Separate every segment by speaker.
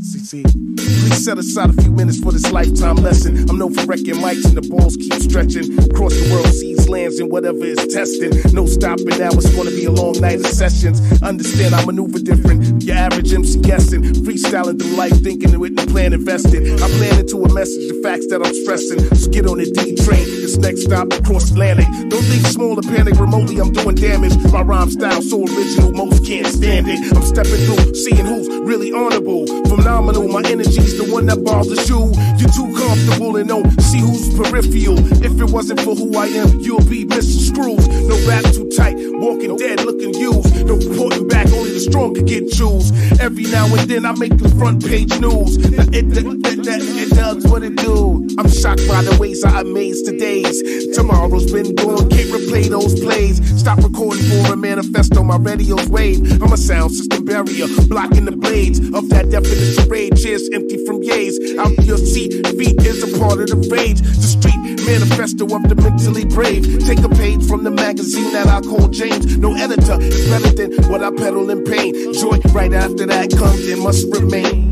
Speaker 1: Please set aside a few minutes for this lifetime lesson. I'm known for wrecking mics and the balls keep stretching. Across the world, seas, lands, and whatever is testing. No stopping now, it's gonna be a long night of sessions. Understand I maneuver different. Your average MC guessing. Freestyling through life, thinking with the plan invested. I plan into a message, the facts that I'm stressing. So get on the D train. This next stop, across Atlantic. Don't think small or panic remotely, I'm doing damage. My rhyme style so original, most can't stand it. I'm stepping through, seeing who's really honorable. Phenomenal, my energy's the one that bothers you. You're too comfortable and don't see who's peripheral. If it wasn't for who I am, you'll be Mr. Screws. No rap too tight, walking dead, looking used. No reporting back, only the strong can get choose. Every now and then I make the front page news. It, it, it, it, does what it do. I'm shocked by the ways I amaze today's. Tomorrow's been gone, can't replay those plays. Stop recording for a manifesto, my radio's wave. I'm a sound system barrier, blocking the blades of that definition rage. Chairs empty from yays. Out your seat, feet is a part of the rage. The street manifesto of the mentally brave. Take a page from the magazine that I call James. No editor is better than what I peddle in pain. Joy right after that comes, it must remain.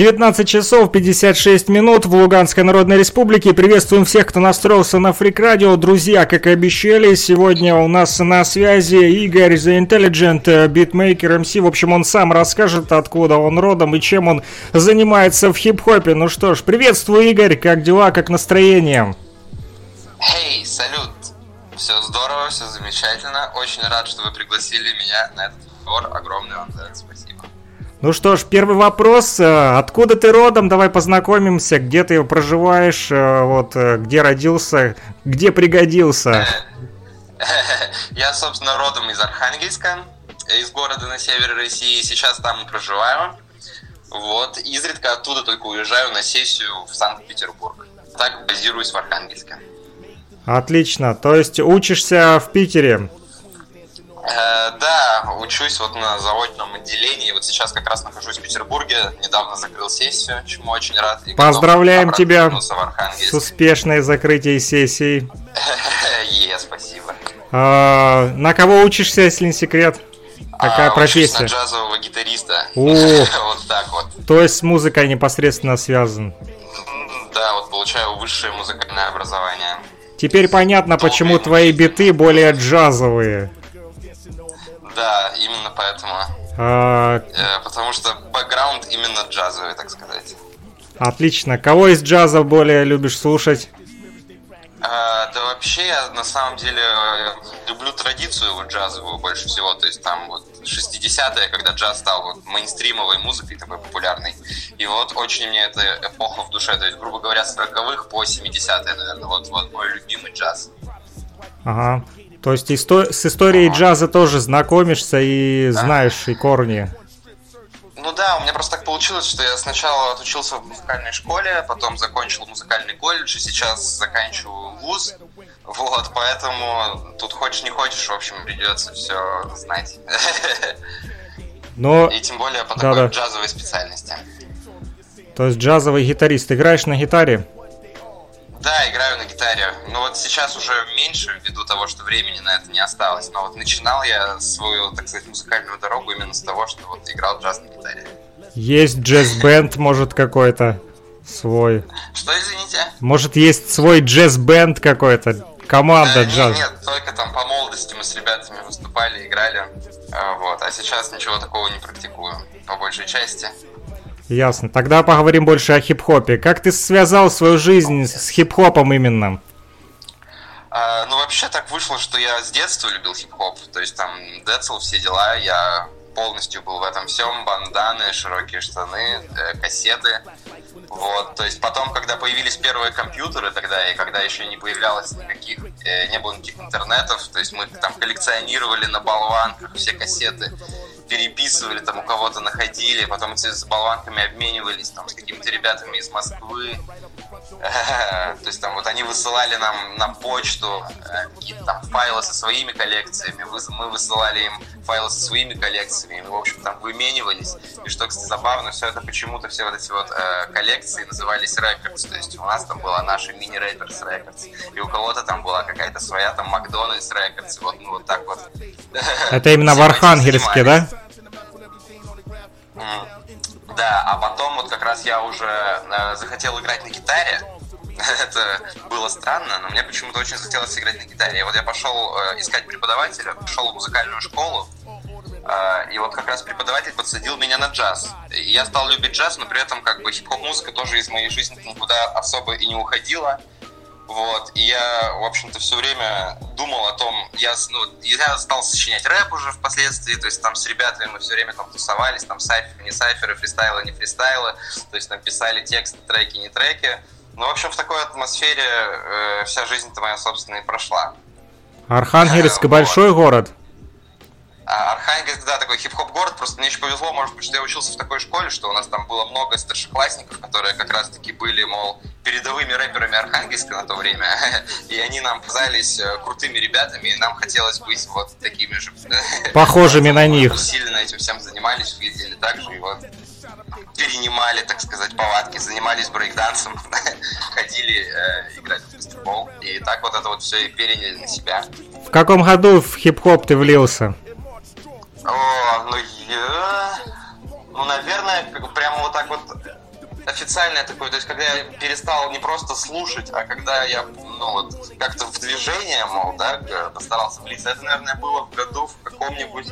Speaker 1: 19 часов 56 минут в Луганской Народной Республике. Приветствуем всех, кто настроился на Фрик Радио. Друзья, как и обещали, сегодня у нас на связи Игорь The Intelligent, битмейкер МС. В общем, он сам расскажет, откуда он родом и чем он занимается в хип-хопе. Ну что ж, приветствую, Игорь. Как дела, как настроение?
Speaker 2: Эй, hey, салют. Все здорово, все замечательно. Очень рад, что вы пригласили меня на этот разговор. Огромное вам спасибо.
Speaker 1: Ну что ж, первый вопрос. Э, откуда ты родом? Давай познакомимся. Где ты проживаешь? Э, вот, э, где родился? Где пригодился?
Speaker 2: Я, собственно, родом из Архангельска, из города на севере России. Сейчас там проживаю. Вот. Изредка оттуда только уезжаю на сессию в Санкт-Петербург. Так базируюсь в Архангельске.
Speaker 1: Отлично. То есть учишься в Питере?
Speaker 2: Э, да, учусь вот на заочном отделении. Вот сейчас как раз нахожусь в Петербурге. Недавно закрыл сессию, чему очень рад.
Speaker 1: И Поздравляем тебя с успешной закрытием сессии.
Speaker 2: Е, спасибо.
Speaker 1: А, на кого учишься, если не секрет? Какая а, профессия? на
Speaker 2: джазового гитариста.
Speaker 1: Вот так вот. То есть с музыкой непосредственно связан?
Speaker 2: Да, вот получаю высшее музыкальное образование.
Speaker 1: Теперь понятно, почему твои биты более джазовые.
Speaker 2: Да, именно поэтому. А... Э, потому что бэкграунд именно джазовый, так сказать.
Speaker 1: Отлично. Кого из джаза более любишь слушать?
Speaker 2: А, да вообще я на самом деле э, люблю традицию вот джазовую больше всего, то есть там вот 60-е, когда джаз стал вот мейнстримовой музыкой такой популярной. И вот очень мне эта эпоха в душе, то есть, грубо говоря, с 40-х по 70-е, наверное, вот, вот мой любимый джаз.
Speaker 1: Ага. То есть исто- с историей ага. джаза тоже знакомишься и знаешь и корни.
Speaker 2: Ну да, у меня просто так получилось, что я сначала отучился в музыкальной школе, потом закончил музыкальный колледж, и сейчас заканчиваю вуз. Вот, поэтому тут хочешь не хочешь, в общем, придется все знать.
Speaker 1: Но...
Speaker 2: И тем более по такой да. джазовой специальности.
Speaker 1: То есть джазовый гитарист. Играешь на гитаре?
Speaker 2: Да, играю на гитаре. Но вот сейчас уже меньше, ввиду того, что времени на это не осталось. Но вот начинал я свою, так сказать, музыкальную дорогу именно с того, что вот играл джаз на гитаре.
Speaker 1: Есть джаз-бенд, может, какой-то свой.
Speaker 2: Что, извините?
Speaker 1: Может, есть свой джаз-бенд какой-то? Команда
Speaker 2: да,
Speaker 1: джаз.
Speaker 2: Нет, нет, только там по молодости мы с ребятами выступали, играли. А, вот. А сейчас ничего такого не практикую, по большей части.
Speaker 3: Ясно. Тогда поговорим больше о хип-хопе. Как ты связал свою жизнь с хип-хопом именно?
Speaker 2: А, ну, вообще так вышло, что я с детства любил хип-хоп. То есть там Децл, все дела. Я полностью был в этом всем. Банданы, широкие штаны, э, кассеты. Вот, то есть потом, когда появились первые компьютеры тогда, и когда еще не появлялось никаких, э, не было никаких интернетов, то есть мы там коллекционировали на болванках все кассеты, переписывали, там у кого-то находили, потом эти с болванками обменивались там с какими-то ребятами из Москвы, то есть там вот они высылали нам на почту э, какие-то там файлы со своими коллекциями, мы высылали им файлы со своими коллекциями, мы, в общем, там выменивались. И что, кстати, забавно, все это почему-то, все вот эти вот э, коллекции назывались Records, то есть у нас там была наша мини-рейперс Records, и у кого-то там была какая-то своя там Макдональдс и вот, ну, вот так вот.
Speaker 3: Это именно в Архангельске, да?
Speaker 2: Да, а потом вот как раз я уже э, захотел играть на гитаре. Это было странно, но мне почему-то очень захотелось играть на гитаре. И вот я пошел э, искать преподавателя, пошел в музыкальную школу, э, и вот как раз преподаватель подсадил меня на джаз. И я стал любить джаз, но при этом как бы хип-хоп музыка тоже из моей жизни никуда особо и не уходила. Вот, и я, в общем-то, все время думал о том, я, ну, я стал сочинять рэп уже впоследствии, то есть там с ребятами мы все время там тусовались, там сайферы, не сайферы, фристайлы, не фристайлы, то есть там писали тексты, треки, не треки. Ну, в общем, в такой атмосфере э, вся жизнь-то моя, собственно, и прошла.
Speaker 3: Архангельск большой город?
Speaker 2: А Архангельск, да, такой хип-хоп город. Просто мне еще повезло, может быть, что я учился в такой школе, что у нас там было много старшеклассников, которые как раз-таки были, мол, передовыми рэперами Архангельска на то время. И они нам казались э, крутыми ребятами, и нам хотелось быть вот такими же.
Speaker 3: Похожими на них.
Speaker 2: Сильно этим всем занимались, видели так же, и вот перенимали, так сказать, повадки, занимались брейкдансом, ходили э, играть в баскетбол. И так вот это вот все и переняли на себя.
Speaker 3: В каком году в хип-хоп ты влился?
Speaker 2: О, ну я... Ну, наверное, как, прямо вот так вот официальное такое, то есть когда я перестал не просто слушать, а когда я, ну вот, как-то в движение, мол, да, постарался влиться, это, наверное, было в году в каком-нибудь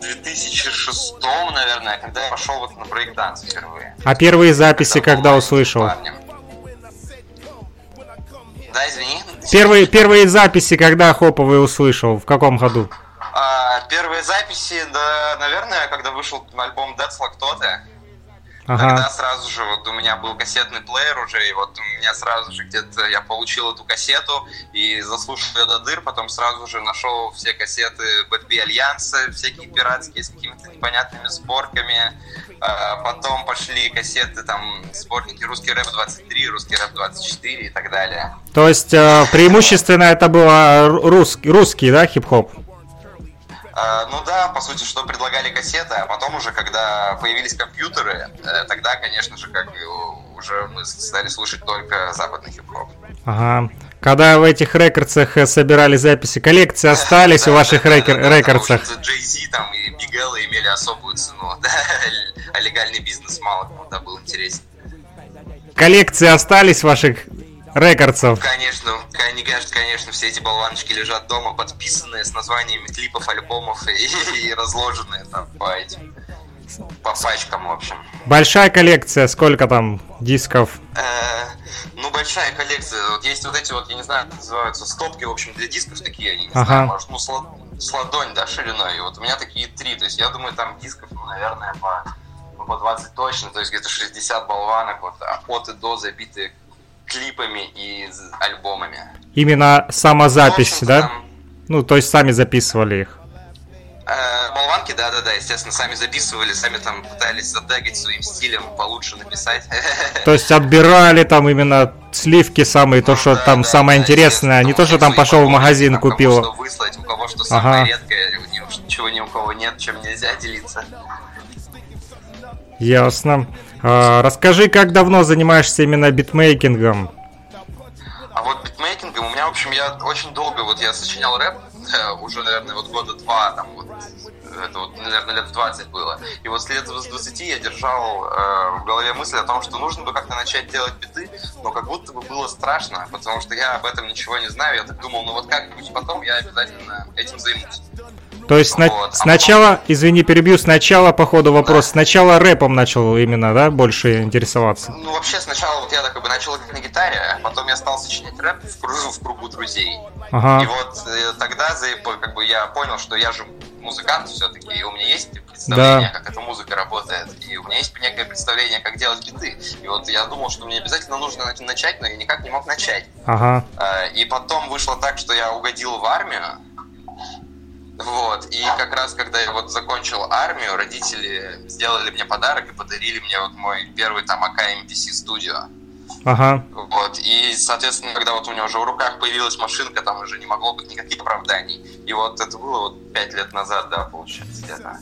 Speaker 2: 2006, наверное, когда я пошел вот на брейкданс впервые.
Speaker 3: А первые записи когда, когда услышал?
Speaker 2: Парнем. Да, извини.
Speaker 3: Первые, первые записи, когда хоповые услышал, в каком году?
Speaker 2: А, первые записи, да, наверное, когда вышел альбом Dead Slug кто-то. Ага. Тогда сразу же вот у меня был кассетный плеер уже, и вот у меня сразу же где-то я получил эту кассету и заслушал ее до дыр, потом сразу же нашел все кассеты Бэтби Альянса, всякие пиратские с какими-то непонятными сборками. А потом пошли кассеты, там, сборники «Русский рэп 23», «Русский рэп 24» и так далее.
Speaker 3: То есть э, преимущественно это было русский, русский да, хип-хоп?
Speaker 2: А, ну да, по сути, что предлагали кассеты, а потом уже, когда появились компьютеры, э, тогда, конечно же, как уже мы стали слушать только западный хип-хоп.
Speaker 3: Ага. Когда в этих рекордсах э, собирали записи, коллекции остались у ваших рекордсах?
Speaker 2: Jay-Z там и Big L имели особую цену, а легальный бизнес мало кому был интересен.
Speaker 3: Коллекции остались в ваших рекордсов.
Speaker 2: Конечно, конечно, конечно, все эти болваночки лежат дома, подписанные с названиями клипов, альбомов и, и разложенные там по этим, по пачкам, в общем.
Speaker 3: Большая коллекция, сколько там дисков?
Speaker 2: Э, ну, большая коллекция. Вот есть вот эти вот, я не знаю, называются стопки, в общем, для дисков такие, я не ага. знаю, может, ну, с, с ладонь, да, шириной. И вот у меня такие три, то есть я думаю, там дисков, ну, наверное, по, ну, по 20 точно, то есть где-то 60 болванок, вот, от и до забитые клипами и альбомами.
Speaker 3: Именно самозапись, ну, да? Там... Ну, то есть сами записывали их.
Speaker 2: Э, болванки, да, да, да, естественно, сами записывали, сами там пытались затегать своим стилем, получше написать.
Speaker 3: То есть отбирали там именно сливки самые, ну, то, что да, там да, самое да, интересное, а не то, что там пошел в магазин, купил.
Speaker 2: Кого что выслать, у кого что самое ага. редкое, ничего ни у кого нет, чем нельзя делиться.
Speaker 3: Ясно. А, расскажи, как давно занимаешься именно битмейкингом?
Speaker 2: А вот битмейкингом у меня, в общем, я очень долго, вот я сочинял рэп, уже, наверное, вот года два, там вот, это вот, наверное, лет 20 было. И вот лет с 20 я держал э, в голове мысль о том, что нужно бы как-то начать делать биты, но как будто бы было страшно, потому что я об этом ничего не знаю. Я так думал, ну вот как-нибудь потом я обязательно этим займусь.
Speaker 3: То есть сна-
Speaker 2: Вот.
Speaker 3: Сначала, извини, перебью, сначала по ходу вопрос, сначала рэпом начал именно, да, больше интересоваться?
Speaker 2: Ну, вообще, сначала вот я так как бы начал играть на гитаре, а потом я стал сочинять рэп в кругу, в кругу друзей. И
Speaker 3: Ага,
Speaker 2: вот э, тогда как бы я понял, что я же музыкант все-таки, и у меня есть представление,
Speaker 3: Да.
Speaker 2: как эта музыка работает, и у меня есть некое представление, как делать биты. И вот я думал, что мне обязательно нужно на- начать, но я никак не мог начать.
Speaker 3: ага,
Speaker 2: Э, И потом вышло так, что я угодил в армию. Вот, и как раз, когда я вот закончил армию, родители сделали мне подарок и подарили мне вот мой первый там АК MPC студио.
Speaker 3: ага.
Speaker 2: Вот, и, соответственно, когда вот у меня уже в руках появилась машинка, там уже не могло быть никаких оправданий. И вот это было вот пять лет назад, да, получается, где-то.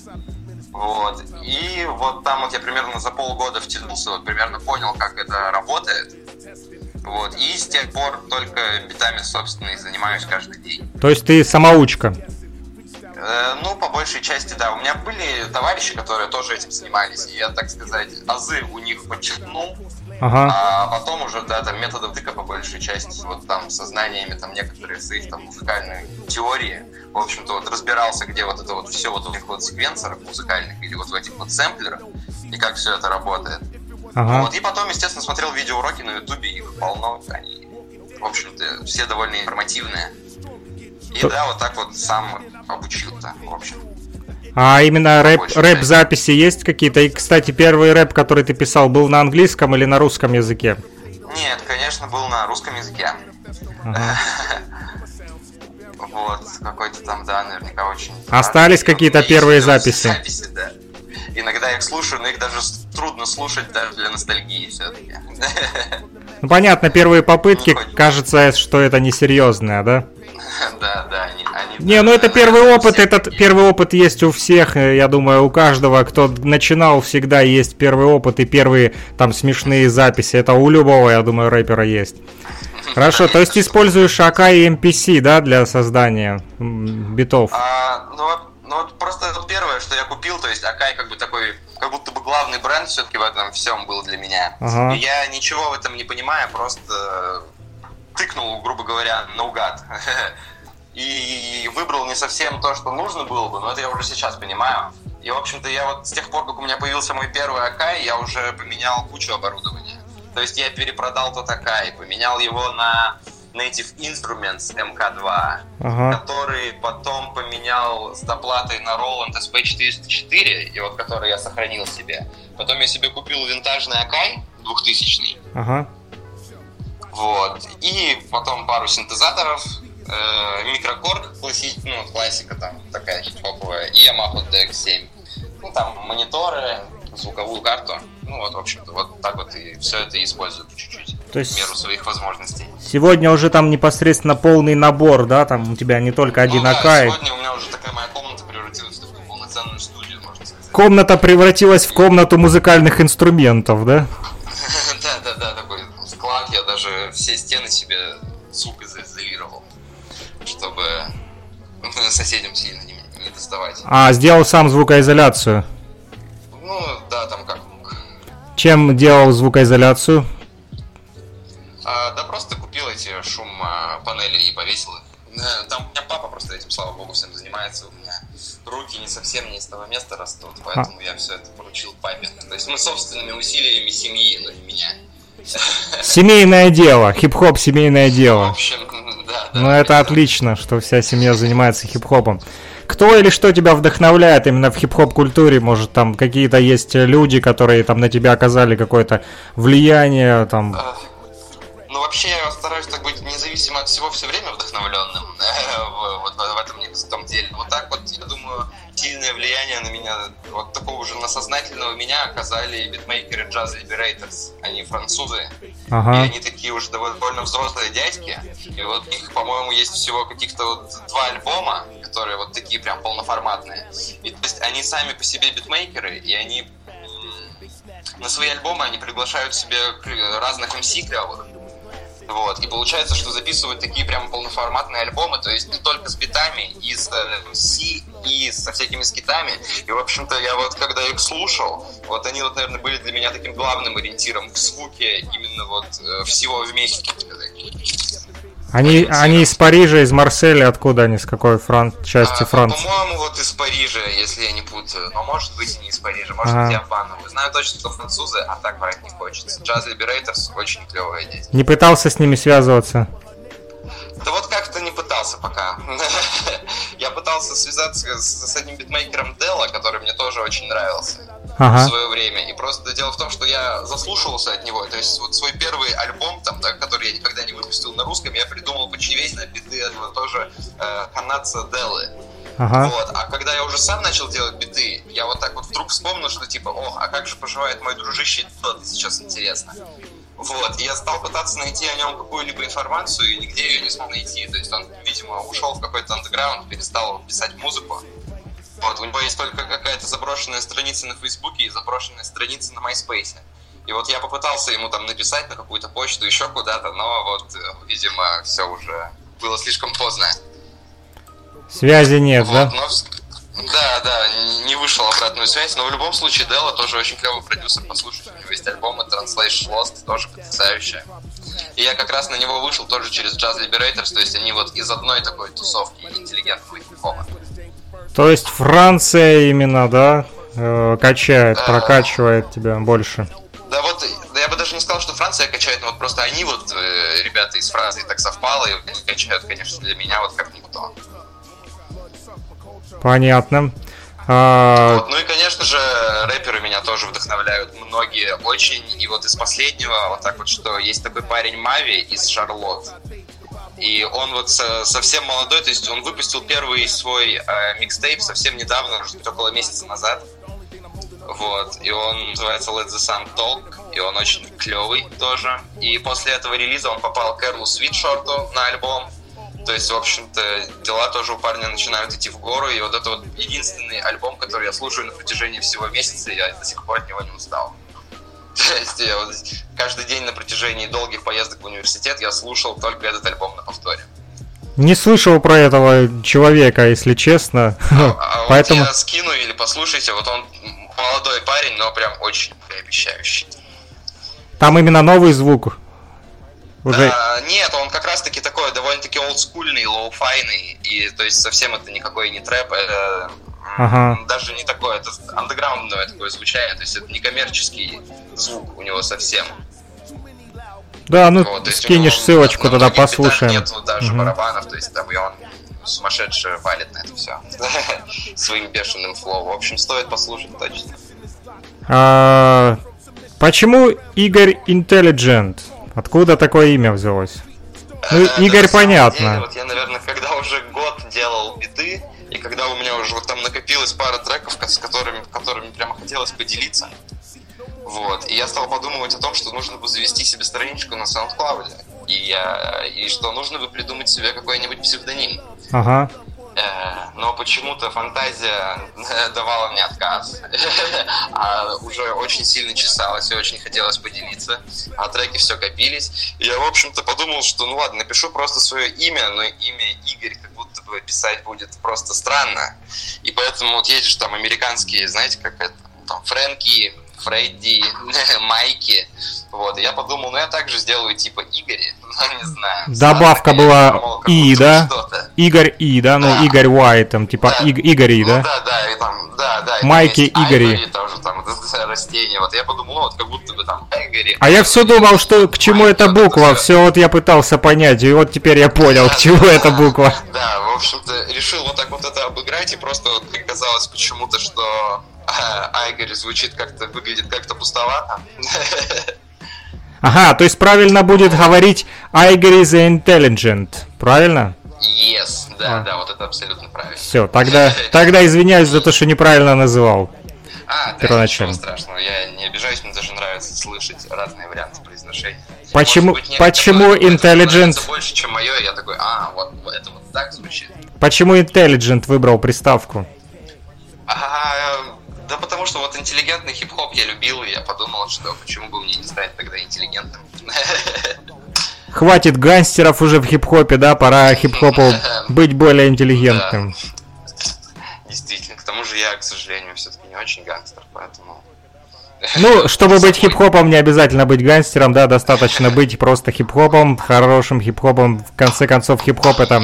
Speaker 2: Вот, и вот там вот я примерно за полгода втянулся, вот примерно понял, как это работает. Вот, и с тех пор только битами, собственно, и занимаюсь каждый день.
Speaker 3: То есть ты самоучка?
Speaker 2: Э, Ну, по большей части, да. У меня были товарищи, которые тоже этим занимались, и я, так сказать, азы у них подчеркнул,
Speaker 3: Ага,
Speaker 2: А потом уже, да, там методов тыка по большей части, вот там со знаниями там некоторые своих там музыкальной теории, в общем-то, вот разбирался, где вот это вот все вот в этих вот секвенсорах музыкальных или вот в этих вот сэмплерах, и как все это работает.
Speaker 3: ага.
Speaker 2: Вот, и потом, естественно, смотрел видеоуроки на ютубе, их полно, они, в общем-то, все довольно информативные. И да, вот так вот сам обучился, в общем.
Speaker 3: А именно рэп, рэп-записи есть какие-то? И, кстати, первый рэп, который ты писал, был на английском или на русском языке?
Speaker 2: Нет, конечно, был на русском языке.
Speaker 3: Ага.
Speaker 2: Вот, какой-то там, да, наверняка очень...
Speaker 3: Остались какие-то первые записи?
Speaker 2: Записи, да. Иногда их слушаю, но их даже трудно слушать даже для ностальгии все-таки.
Speaker 3: Ну, понятно, первые попытки, кажется, что это несерьезное, да?
Speaker 2: Да, да,
Speaker 3: Не, ну это первый опыт, этот первый опыт есть у всех, э, я думаю, у каждого, кто начинал, всегда есть первый опыт и первые там смешные записи. Это у любого, я думаю, рэпера есть. Хорошо, то есть используешь АК и MPC, да, для создания битов?
Speaker 2: А, ну, вот- ну, просто первое, что я купил, то есть Акай как бы такой, как будто бы главный бренд все-таки в этом всем был для меня.
Speaker 3: Ага.
Speaker 2: И я ничего в этом не понимаю, просто тыкнул, грубо говоря, наугад. И выбрал не совсем то, что нужно было бы, но это я уже сейчас понимаю. И, в общем-то, я вот с тех пор, как у меня появился мой первый Акай, я уже поменял кучу оборудования. То есть я перепродал тот Акай, поменял его на Native Instruments MK2,
Speaker 3: Ага.
Speaker 2: который потом поменял с доплатой на Roland SP404, и вот который я сохранил себе. Потом я себе купил винтажный Акай 2000
Speaker 3: Ага.
Speaker 2: вот. И потом пару синтезаторов, микрокорг, класси- ну, классика там такая хип-хоповая, и Yamaha DX7. Ну, там мониторы, звуковую карту. Ну, вот, в общем-то, вот так вот и все это использую по чуть-чуть.
Speaker 3: То есть-
Speaker 2: В меру своих возможностей.
Speaker 3: Сегодня уже там непосредственно полный набор, да, там у тебя не только один
Speaker 2: ну, да,
Speaker 3: АК.
Speaker 2: сегодня у меня уже такая моя комната превратилась в такую полноценную студию, можно сказать.
Speaker 3: Комната превратилась в комнату музыкальных инструментов, да?
Speaker 2: Да, да, да, такой склад. Я даже все стены себе соседям сильно не, не доставать.
Speaker 3: А, сделал сам звукоизоляцию.
Speaker 2: Ну, да, там как мог.
Speaker 3: Чем делал звукоизоляцию?
Speaker 2: А, да просто купил эти шум а, панели и повесил их. Э, Там у меня папа просто этим, слава богу, всем занимается. У меня руки не совсем не из того места растут, поэтому я все это поручил папе. То есть мы собственными усилиями семьи, но не меня.
Speaker 3: Семейное дело, хип-хоп семейное
Speaker 2: В
Speaker 3: дело.
Speaker 2: общем, да.
Speaker 3: Ну это отлично, что вся семья занимается хип-хопом. Кто или что тебя вдохновляет именно в хип-хоп культуре? Может там какие-то есть люди, которые там на тебя оказали какое-то влияние, там...
Speaker 2: Э, Ну, вообще, я стараюсь так быть независимо от всего все время вдохновленным. вот такого же на сознательного меня оказали битмейкеры Jazz Liberators. Они французы. И
Speaker 3: Ага,
Speaker 2: они такие уже довольно взрослые дядьки. И вот их, по-моему, есть всего каких-то вот два альбома, которые вот такие прям полноформатные. И то есть они сами по себе битмейкеры, и они на свои альбомы они приглашают себе разных MC клевых. Вот. И получается, что записывают такие прям полноформатные альбомы, то есть не только с битами, и с э, MC, и со всякими скитами. И, в общем-то, я вот когда их слушал, вот они вот, наверное, были для меня таким главным ориентиром в звуке именно вот э, всего вместе.
Speaker 3: Они, они из Парижа, из Марселя, откуда они, с какой фран... части
Speaker 2: А,
Speaker 3: Франции?
Speaker 2: По-моему, вот из Парижа, если я не путаю. Но может быть и не из Парижа, может
Speaker 3: Ага.
Speaker 2: быть я обманываю. Знаю точно, что французы, а так брать не хочется. Джаз Liberators очень клевая дети.
Speaker 3: Не пытался с ними связываться?
Speaker 2: Да вот как-то не пытался пока. Я пытался связаться с, с одним битмейкером Дела, который мне тоже очень нравился в
Speaker 3: Ага.
Speaker 2: свое время. И просто дело в том, что я заслушивался от него. То есть вот свой первый альбом, там, да, который я никогда не выпустил на русском, я придумал почти весь на биты этого тоже э, канадца Делы.
Speaker 3: Ага.
Speaker 2: Вот. А когда я уже сам начал делать биты, я вот так вот вдруг вспомнил, что типа, ох, а как же поживает мой дружище тот, сейчас интересно. Вот, и я стал пытаться найти о нем какую-либо информацию, и нигде ее не смог найти. То есть он, видимо, ушел в какой-то андеграунд, перестал писать музыку. Вот, у него есть только какая-то заброшенная страница на Фейсбуке и заброшенная страница на MySpace. И вот я попытался ему там написать на какую-то почту, еще куда-то, но вот, э, видимо, все уже было слишком поздно.
Speaker 3: Связи нет,
Speaker 2: Вот,
Speaker 3: да?
Speaker 2: но да, да, не- вышел обратную связь, но в любом случае Делла тоже очень клевый продюсер, послушать, у него есть альбомы Translation Lost, тоже потрясающие. И я как раз на него вышел тоже через Jazz Liberators, то есть они вот из одной такой тусовки интеллигентного хип-хопа.
Speaker 3: То есть Франция именно, да, э, качает, прокачивает тебя больше.
Speaker 2: Да вот, да я бы даже не сказал, что Франция качает, но вот просто они вот, э, ребята из Франции, так совпало, и они качают, конечно, для меня вот как никто.
Speaker 3: Понятно. А,
Speaker 2: Вот, ну и, конечно же, рэперы меня тоже вдохновляют многие очень. И вот из последнего, вот так вот, что есть такой парень Мави из Шарлотт. И он вот со- совсем молодой, то есть он выпустил первый свой э, микстейп совсем недавно, может быть, около месяца назад. Вот, и он называется Let the Sun Talk, и он очень клевый тоже. И после этого релиза он попал к Эрлу Свитшорту на альбом. То есть, в общем-то, дела тоже у парня начинают идти в гору, и вот это вот единственный альбом, который я слушаю на протяжении всего месяца, и я до сих пор от него не устал. То есть, я вот каждый день на протяжении долгих поездок в университет я слушал только этот альбом на повторе.
Speaker 3: не слышал про этого человека, если честно.
Speaker 2: А вот
Speaker 3: Поэтому
Speaker 2: я скину или послушайте, вот он молодой парень, но прям очень обещающий.
Speaker 3: там именно новый звук. Уже
Speaker 2: А, нет, он как раз-таки такой довольно-таки олдскульный, lo-fi йный, и то есть совсем это никакой не трэп, это
Speaker 3: Ага.
Speaker 2: даже не такое, это андеграундное такое звучание, то есть это не коммерческий звук у него совсем.
Speaker 3: Да, ну
Speaker 2: Вот,
Speaker 3: скинешь
Speaker 2: него
Speaker 3: ссылочку,
Speaker 2: на
Speaker 3: тогда послушаем.
Speaker 2: Нету даже
Speaker 3: Мгм.
Speaker 2: барабанов, то есть там и он сумасшедше валит на это все своим бешеным флоу. В общем, стоит послушать точно.
Speaker 3: А, почему Игорь Intelligent? Откуда такое имя взялось? Ну,
Speaker 2: Э,
Speaker 3: Игорь, понятно.
Speaker 2: деле, вот я, наверное, когда уже год делал биты, и когда у меня уже вот там накопилась пара треков, с которыми, которыми прямо хотелось поделиться, вот, и я стал подумывать о том, что нужно бы завести себе страничку на SoundCloud, и, я, и что нужно бы придумать себе какой-нибудь псевдоним.
Speaker 3: Ага.
Speaker 2: Э, но почему-то фантазия э, давала мне отказ. А уже очень сильно чесалось и очень хотелось поделиться. А треки все копились. И я, в общем-то, подумал, что ну ладно, напишу просто свое имя, но имя Игорь как будто бы писать будет просто странно. И поэтому вот есть же там американские, знаете, как это, там Фрэнки, Фредди, Майки. Вот, и я подумал, ну я также сделаю типа Игорь, ну не знаю.
Speaker 3: Добавка
Speaker 2: Странно,
Speaker 3: была «и», да? Игорь И, да? Ну,
Speaker 2: Да.
Speaker 3: Игорь Уайт, там, типа
Speaker 2: Да.
Speaker 3: Иг- Игорь И,
Speaker 2: Ну
Speaker 3: да?
Speaker 2: да, да, и там, да, да.
Speaker 3: Майки.
Speaker 2: Айвори тоже там, растение. Вот я подумал, ну вот как будто бы там Игори.
Speaker 3: А я все думал, что к чему
Speaker 2: Майки,
Speaker 3: эта буква,
Speaker 2: всё.
Speaker 3: все вот я пытался понять, и вот теперь я понял, к чему эта буква.
Speaker 2: Да, в общем-то, решил вот так вот это обыграть, и просто вот мне казалось почему-то, что а, Айгори звучит как-то, выглядит как-то пустовато.
Speaker 3: Ага, то есть правильно будет говорить Игорь the Intelligent, правильно?
Speaker 2: Yes, да,
Speaker 3: А.
Speaker 2: да, вот это абсолютно правильно.
Speaker 3: Все, тогда, тогда извиняюсь за то, что неправильно называл.
Speaker 2: А, да,
Speaker 3: Первоначально.
Speaker 2: ничего страшного, я не обижаюсь, мне даже нравится слышать разные варианты произношения.
Speaker 3: Почему-
Speaker 2: Может быть,
Speaker 3: почему intelligent?
Speaker 2: больше, чем мое, я такой, а, вот это вот так звучит.
Speaker 3: Почему Intelligent выбрал приставку?
Speaker 2: А, да потому что вот интеллигентный хип-хоп я любил, и я подумал, что почему бы мне не стать тогда интеллигентным.
Speaker 3: Хватит гангстеров уже в хип-хопе, да? Пора хип-хопу быть более интеллигентным.
Speaker 2: Действительно, к тому же я, к сожалению, все-таки не очень гангстер, поэтому
Speaker 3: Ну, чтобы быть хип-хопом, не обязательно быть гангстером, да, достаточно быть просто хип-хопом, хорошим хип-хопом. В конце концов, хип-хоп это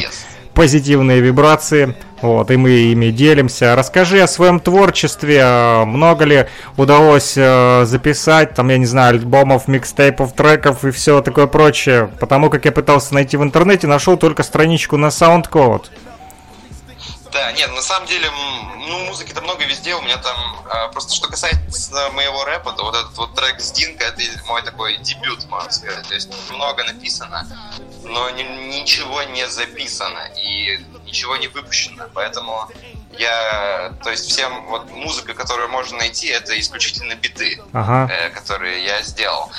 Speaker 3: позитивные вибрации, вот, и мы ими делимся. Расскажи о своем творчестве, а, много ли удалось э, записать, там, я не знаю, альбомов, микстейпов, треков и все такое прочее, потому как я пытался найти в интернете, нашел только страничку на SoundCloud.
Speaker 2: Да, нет, на самом деле, ну, музыки-то много везде, у меня там, а, просто что касается моего рэпа, то вот этот вот трек с Динка, это мой такой дебют, можно сказать, то есть много написано, но ни, ничего не записано и ничего не выпущено, поэтому я, то есть всем, вот музыка, которую можно найти, это исключительно биты, ага. э, которые я сделал.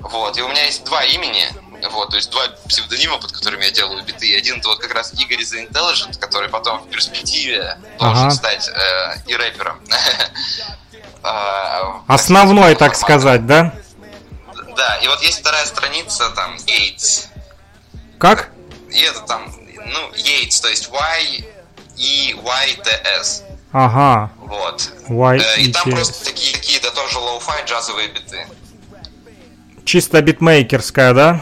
Speaker 2: Вот, и у меня есть два имени, вот, то есть два псевдонима, под которыми я делаю биты. Один это вот как раз Игорь The Intelligent, который потом в перспективе должен ага. стать э, и рэпером.
Speaker 3: А, Основной, так сказать, да?
Speaker 2: Да, и вот есть вторая страница, там, Yates.
Speaker 3: Как?
Speaker 2: И это там, ну, Yates, то есть Y E Y T S.
Speaker 3: Ага.
Speaker 2: Вот. Y э, и там просто такие какие-то тоже lo-fi джазовые биты.
Speaker 3: Чисто битмейкерская, да?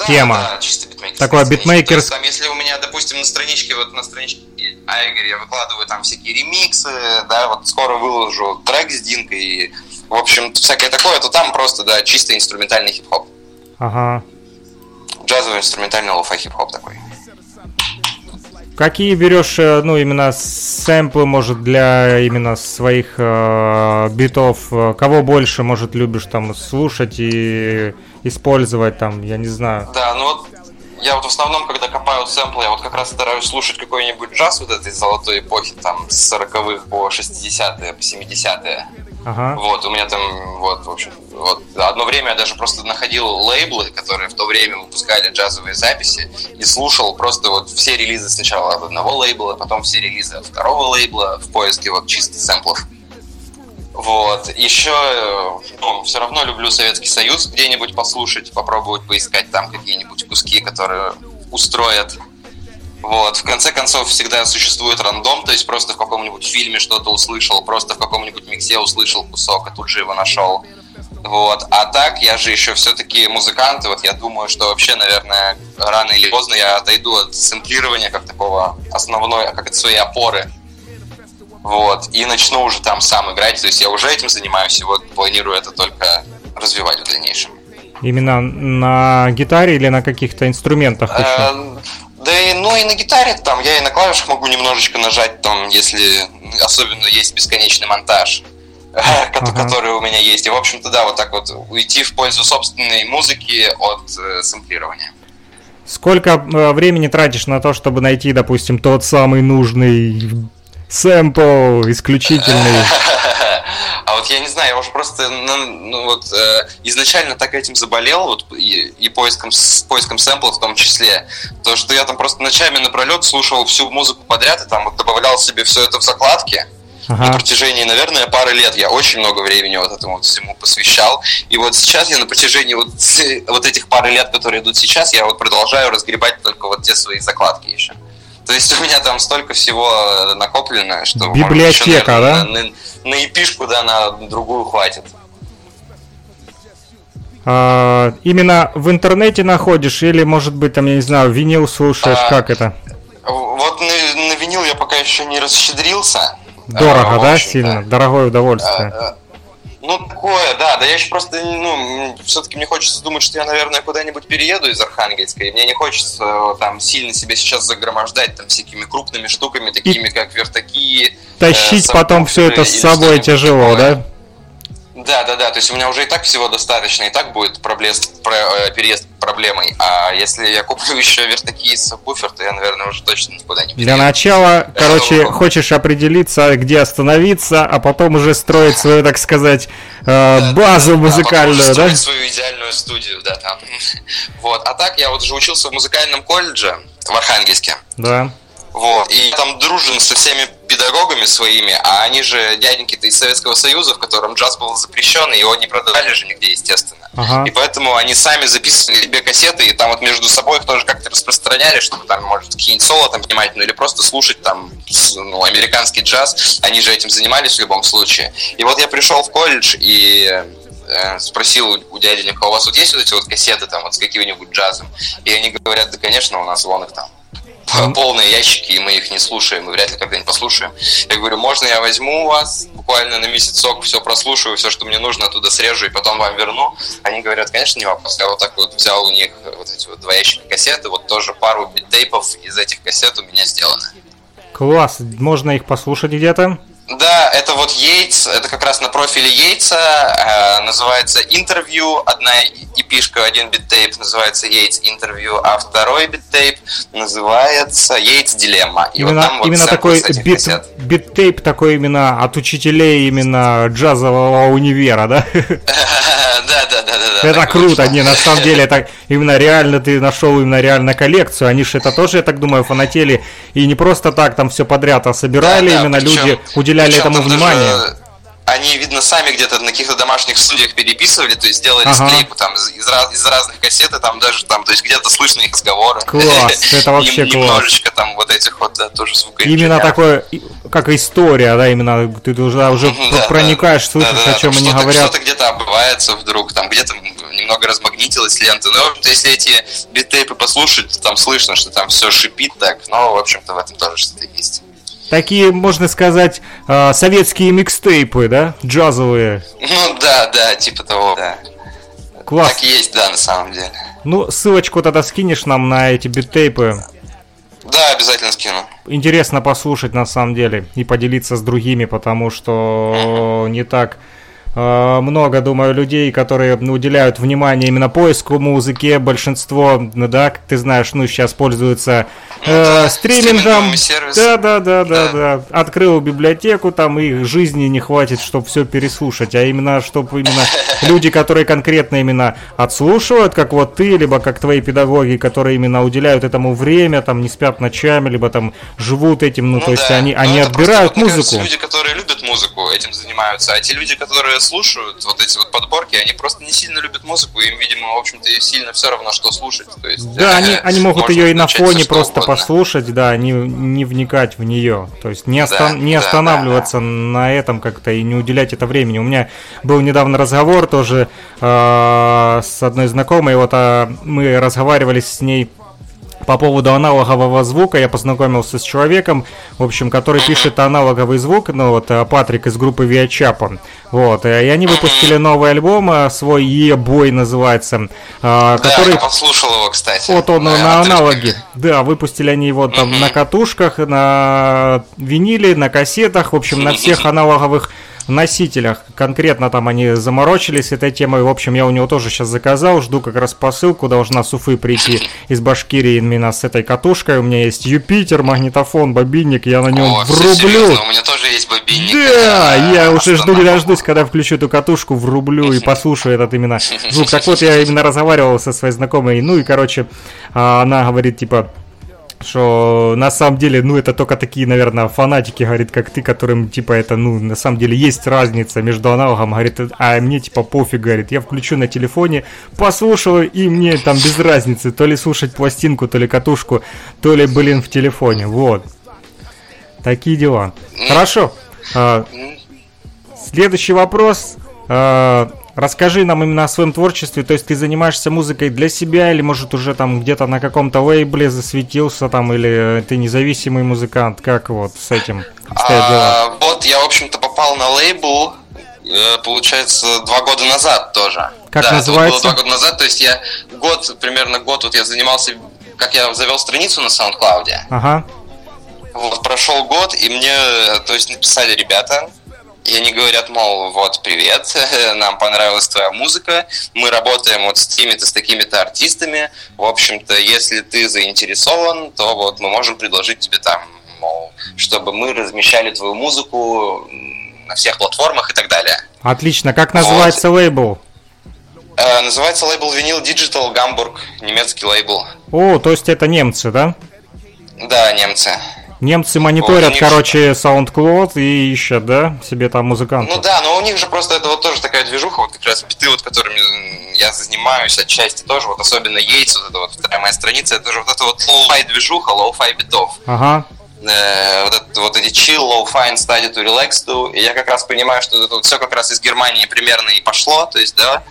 Speaker 2: Да,
Speaker 3: тема.
Speaker 2: Да, чисто битмейкерская.
Speaker 3: Такое битмейкер.
Speaker 2: Там, если у меня, допустим, на страничке, вот на страничке Айгер я выкладываю там всякие ремиксы, да, вот скоро выложу трек с Динкой, и, в общем, всякое такое, то там просто, да, чисто инструментальный хип-хоп.
Speaker 3: Ага.
Speaker 2: Джазовый инструментальный лофа хип-хоп такой.
Speaker 3: Какие берешь, э, ну, именно сэмплы, может, для именно своих э, битов? Кого больше, может, любишь там слушать и использовать там, я не знаю?
Speaker 2: Да, ну вот я вот в основном, когда копаю сэмплы, я вот как раз стараюсь слушать какой-нибудь джаз вот этой золотой эпохи, там, с 40-х по 60-е, по 70-е.
Speaker 3: Ага.
Speaker 2: Вот, у меня там, вот, в общем, вот, одно время я даже просто находил лейблы, которые в то время выпускали джазовые записи, и слушал просто вот все релизы сначала от одного лейбла, потом все релизы от второго лейбла в поиске вот чисто сэмплов. Вот. Еще, ну, все равно люблю Советский Союз где-нибудь послушать, попробовать поискать там какие-нибудь куски, которые устроят вот, в конце концов, всегда существует рандом, то есть просто в каком-нибудь фильме что-то услышал, просто в каком-нибудь миксе услышал кусок, и тут же его нашел. Вот. А так, я же еще все-таки музыкант, и вот я думаю, что вообще, наверное, рано или поздно я отойду от сэмплирования как такого основной, как от своей опоры. Вот. И начну уже там сам играть, то есть я уже этим занимаюсь, и вот планирую это только развивать в дальнейшем.
Speaker 3: Именно на гитаре или на каких-то инструментах?
Speaker 2: Э, да и, ну и на гитаре там я и на клавишах могу немножечко нажать, там, если особенно есть бесконечный монтаж, ага. который у меня есть. И, в общем-то, да, вот так вот уйти в пользу собственной музыки от э, сэмплирования.
Speaker 3: Сколько э, времени тратишь на то, чтобы найти, допустим, тот самый нужный сэмпл исключительный?
Speaker 2: А вот я не знаю, я уже просто ну, ну, вот, э, изначально так этим заболел, вот, и, и поиском, с поиском сэмплов в том числе, то, что я там просто ночами напролет слушал всю музыку подряд и там вот добавлял себе все это в закладки. Ага. На протяжении, наверное, пары лет я очень много времени вот этому вот всему посвящал. И вот сейчас я на протяжении вот, вот этих пары лет, которые идут сейчас, я вот продолжаю разгребать только вот те свои закладки еще. То есть у меня там столько всего накоплено, что...
Speaker 3: Библиотека, еще, наверное,
Speaker 2: да? На, на эпишку, да, на другую хватит.
Speaker 3: А, именно в интернете находишь или, может быть, там, я не знаю, винил слушаешь, а, как это?
Speaker 2: Вот на, на винил я пока еще не расщедрился.
Speaker 3: Дорого, а, да, сильно? Дорогое удовольствие. А, а
Speaker 2: ну, такое, да, да я еще просто, ну, все-таки мне хочется думать, что я, наверное, куда-нибудь перееду из Архангельска, и мне не хочется э, там сильно себя сейчас загромождать там всякими крупными штуками, такими и как вертаки.
Speaker 3: Тащить э, потом все это с собой тяжело, такое. да?
Speaker 2: Да, да, да. То есть у меня уже и так всего достаточно, и так будет проблес, про, э, переезд проблемой. А если я куплю еще вертаки и сабвуфер, то я, наверное, уже точно никуда не
Speaker 3: Для начала, короче, хочешь определиться, где остановиться, а потом уже строить свою, так сказать, э, базу музыкальную, да?
Speaker 2: свою идеальную студию, да, там. Вот. А так я вот уже учился в музыкальном колледже в Архангельске.
Speaker 3: Да.
Speaker 2: Вот. И там дружен со всеми педагогами своими, а они же дяденьки-то из Советского Союза, в котором джаз был запрещен, и его не продавали же нигде, естественно. Ага. И поэтому они сами записывали себе кассеты, и там вот между собой их тоже как-то распространяли, чтобы там, может, какие-нибудь соло там понимать, ну или просто слушать там ну, американский джаз. Они же этим занимались в любом случае. И вот я пришел в колледж и э, спросил у дяденек, а у вас вот есть вот эти вот кассеты там вот с каким-нибудь джазом? И они говорят, да, конечно, у нас вон их там полные ящики, и мы их не слушаем, и вряд ли когда-нибудь послушаем. Я говорю, можно я возьму у вас буквально на месяцок, все прослушаю, все, что мне нужно, оттуда срежу и потом вам верну? Они говорят, конечно, не вопрос. Я вот так вот взял у них вот эти вот два ящика кассеты, вот тоже пару биттейпов из этих кассет у меня сделаны.
Speaker 3: Класс, можно их послушать где-то?
Speaker 2: Да, это вот Яйц, это как раз на профиле Яйца, э, называется интервью, одна эпишка, один биттейп называется Yeyts Interview, а второй биттейп называется Yeyts Dilemma.
Speaker 3: И именно, вот там вот именно такой бит, биттейп такой именно от учителей именно джазового универа, да?
Speaker 2: Да, да, да, да.
Speaker 3: Это круто, не, на самом деле, это именно реально ты нашел именно реально коллекцию, они же это тоже, я так думаю, фанатели, и не просто так там все подряд, а собирали именно люди, уделяли уделяли Причем этому внимание. Даже
Speaker 2: они, видно, сами где-то на каких-то домашних студиях переписывали, то есть делали ага. склейку там из, из разных кассет, и там даже там, то есть где-то слышно их разговоры.
Speaker 3: Класс, это вообще класс.
Speaker 2: Немножечко там вот этих вот, да, тоже звука.
Speaker 3: Именно такое, как история, да, именно ты уже, уже проникаешь, слышишь, о чем они говорят.
Speaker 2: Что-то где-то обывается вдруг, там где-то немного размагнитилась лента. Ну, в общем-то, если эти биттейпы послушать, там слышно, что там все шипит так, но, в общем-то, в этом тоже что-то есть
Speaker 3: такие, можно сказать, э, советские микстейпы, да, джазовые.
Speaker 2: Ну да, да, типа того, да.
Speaker 3: Класс.
Speaker 2: Так есть, да, на самом деле.
Speaker 3: Ну, ссылочку тогда скинешь нам на эти биттейпы.
Speaker 2: Да, обязательно скину.
Speaker 3: Интересно послушать на самом деле и поделиться с другими, потому что не так много, думаю, людей, которые ну, уделяют внимание именно поиску музыки. Большинство, ну да, как ты знаешь, ну сейчас пользуются э, стримингом. Да, да, да, да, да. Открыл библиотеку, там их жизни не хватит, чтобы все переслушать, а именно, чтобы именно люди, которые конкретно именно отслушивают, как вот ты, либо как твои педагоги, которые именно уделяют этому время, там не спят ночами, либо там живут этим, ну, ну то да. есть они, Но они отбирают просто, музыку.
Speaker 2: Кажется, люди, которые любят музыку, этим занимаются, а те люди, которые слушают вот эти вот подборки, они просто не сильно любят музыку, им, видимо, в общем-то, сильно все равно, что слушать. То есть,
Speaker 3: да, э, они, они могут ее и на фоне просто угодно. послушать, да, не, не вникать в нее. То есть не, остан- да, не останавливаться да, да. на этом как-то и не уделять это времени. У меня был недавно разговор тоже э, с одной знакомой, вот э, мы разговаривали с ней по поводу аналогового звука я познакомился с человеком, в общем, который пишет аналоговый звук, ну вот э, Патрик из группы Виачапа. Вот, э, и они выпустили новый альбом, э, свой Е-бой называется, который...
Speaker 2: Да, я послушал его, кстати.
Speaker 3: Вот он на, на аналоге. Да, выпустили они его там на катушках, на виниле, на кассетах, в общем, на всех аналоговых носителях. Конкретно там они заморочились этой темой. В общем, я у него тоже сейчас заказал. Жду как раз посылку. Должна с Уфы прийти из Башкирии именно с этой катушкой. У меня есть Юпитер, магнитофон, бобинник. Я на нем О, врублю.
Speaker 2: У меня тоже есть бобинник.
Speaker 3: Да, я уже жду не дождусь, когда включу эту катушку, врублю и послушаю этот именно звук. Так вот, я именно разговаривал со своей знакомой. Ну и, короче, а, она говорит, типа, что на самом деле, ну, это только такие, наверное, фанатики, говорит, как ты, которым, типа, это, ну, на самом деле есть разница между аналогом, говорит, а мне, типа, пофиг, говорит, я включу на телефоне, послушаю, и мне там без разницы, то ли слушать пластинку, то ли катушку, то ли, блин, в телефоне, вот. Такие дела. Хорошо. А, следующий вопрос. А, Расскажи нам именно о своем творчестве, то есть ты занимаешься музыкой для себя или может уже там где-то на каком-то лейбле засветился там или ты независимый музыкант, как вот с этим
Speaker 2: обстоят дела? А, вот я в общем-то попал на лейбл, э, получается два года назад тоже.
Speaker 3: Как да, называется?
Speaker 2: Это было два года назад, то есть я год примерно год вот я занимался, как я завел страницу на SoundCloud.
Speaker 3: Ага.
Speaker 2: Вот прошел год и мне, то есть написали ребята и они говорят, мол, вот, привет, нам понравилась твоя музыка, мы работаем вот с теми-то, с такими-то артистами, в общем-то, если ты заинтересован, то вот мы можем предложить тебе там, мол, чтобы мы размещали твою музыку на всех платформах и так далее.
Speaker 3: Отлично, как называется вот. лейбл?
Speaker 2: Э, называется лейбл Vinyl Digital Гамбург, немецкий лейбл.
Speaker 3: О, то есть это немцы, да?
Speaker 2: Да, немцы.
Speaker 3: Немцы мониторят, вот, короче, SoundCloud и ищут, да, себе там музыкантов.
Speaker 2: Ну да, но у них же просто это вот тоже такая движуха, вот как раз биты, вот которыми я занимаюсь отчасти тоже, вот особенно Yates, вот это вот вторая моя страница, это же вот это вот low-fi движуха, low-fi битов.
Speaker 3: Ага.
Speaker 2: Э, вот, это, вот эти chill, low-fi, study to relax to, и я как раз понимаю, что это вот все как раз из Германии примерно и пошло, то есть, да,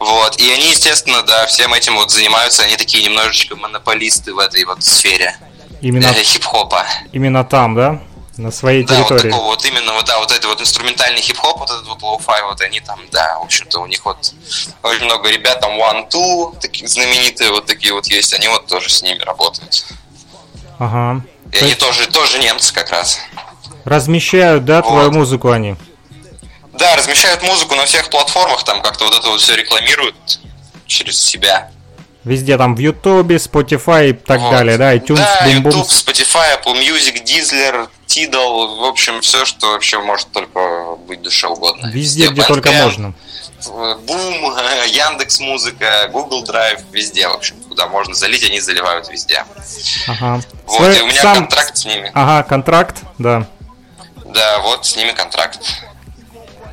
Speaker 2: вот, и они, естественно, да, всем этим вот занимаются, они такие немножечко монополисты в этой вот сфере. Именно хип-хопа.
Speaker 3: Именно там, да? На своей территории.
Speaker 2: Да, вот такого вот именно, вот, да, вот это вот инструментальный хип-хоп, вот этот вот lo-fi, вот они там, да, в общем-то, у них вот очень много ребят, там One Two, такие знаменитые вот такие вот есть, они вот тоже с ними работают.
Speaker 3: Ага.
Speaker 2: И То они есть... тоже, тоже немцы как раз.
Speaker 3: Размещают, да, вот. твою музыку они?
Speaker 2: Да, размещают музыку на всех платформах, там как-то вот это вот все рекламируют через себя.
Speaker 3: Везде там в Ютубе, Spotify и так вот. далее, да, iTunes,
Speaker 2: Да, Boom YouTube, Spotify, Apple Music, Deezer, Tidal, в общем, все, что вообще может только быть душе угодно.
Speaker 3: Везде, везде где Bandcamp, только можно.
Speaker 2: Бум, Яндекс Музыка, Google Drive, везде, в общем, куда можно залить, они заливают везде.
Speaker 3: Ага.
Speaker 2: Вот, Свой, и у меня сам... контракт с ними.
Speaker 3: Ага, контракт, да.
Speaker 2: Да, вот с ними контракт.